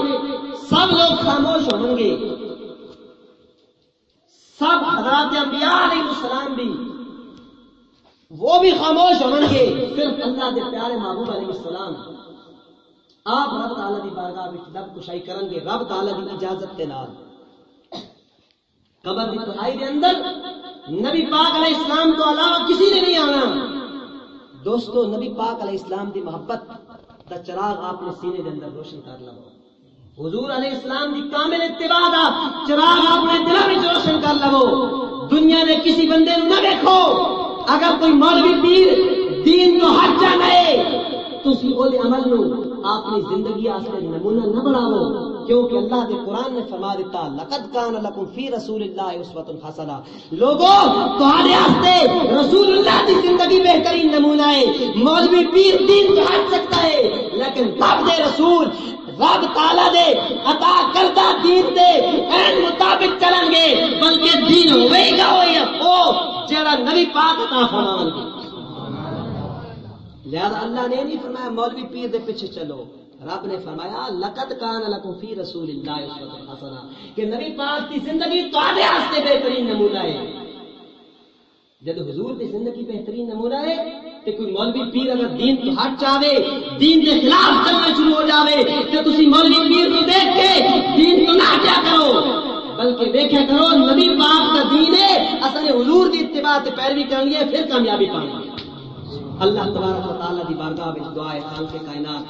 سب لوگ خاموش ہوں گے سب حضرات انبیاء علیہ السلام بھی، وہ بھی خاموش ہوں گے۔ صرف اللہ کے پیارے محبوب علیہ السلام، آپ رب تعالی دی بارگاہ وچ لب کشائی کرن گے، رب تعالی دی اجازت کے نال۔ قبر دی تہائی دے اندر نبی پاک علیہ السلام تو علاوہ کسی نے نہیں آنا۔ دوستو، نبی پاک علیہ السلام دی محبت دا چراغ آپ نے سینے دے اندر روشن کر لو۔ حضور علیہ السلام دی کامل اتباع دا چراغ آپ نے دلوں میں روشن کر لو۔ دنیا نے کسی بندے نہ دیکھو۔ اگر کوئی مولوی پیر دین تو ہٹ جانا ہے تسی او دے عمل نو اپنی زندگی واسطے نمونہ نہ بناؤ۔ کیونکہ اللہ کے قرآن نے فرما دیتا، لقد کان لکم فی رسول اللہ اسوۃ حسنہ۔ لوگو تمہارے واسطے رسول اللہ کی زندگی بہترین نمونہ ہے۔ مولوی پیر دین تو ہٹ سکتا ہے، لیکن رب دے رسول رب تعالی دے، عطا کردہ دین دے این مطابق چلیں گے، بلکہ دین ہوئے گا ہوئے او جڑا نبی پاک عطا فرماون گے لہذا اللہ نے نہیں فرمایا، مولوی پیر دے پیچھے چلو۔ رب نے فرمایا، لقد کان لکم فی رسول اللہ اسوۃ حسنہ۔ کہ نبی پاک کی زندگی تواڈے واسطے بہترین نمونہ ہے۔ جب حضور کی زندگی بہترین نمونہ ہے کہ کوئی مولوی پیر اگر دین تو ہٹ چاہے، دین کے خلاف چلنا شروع ہو جاوے، تو تسی مولوی پیر کو دیکھ کے دین تو نہ کیا کرو، بلکہ دیکھا کرو، نبی پاک کا دین ہے، اصل حضور کی اتباع تے پیروی کرنی ہے، پھر کامیابی پانی ہے اللہ تبارک و تعالیٰ دی بارگاہ وچ دعائے خالق کائنات،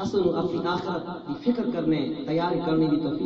اصل اپنی آخرت دی فکر کرنے، تیاری کرنے کی توفیق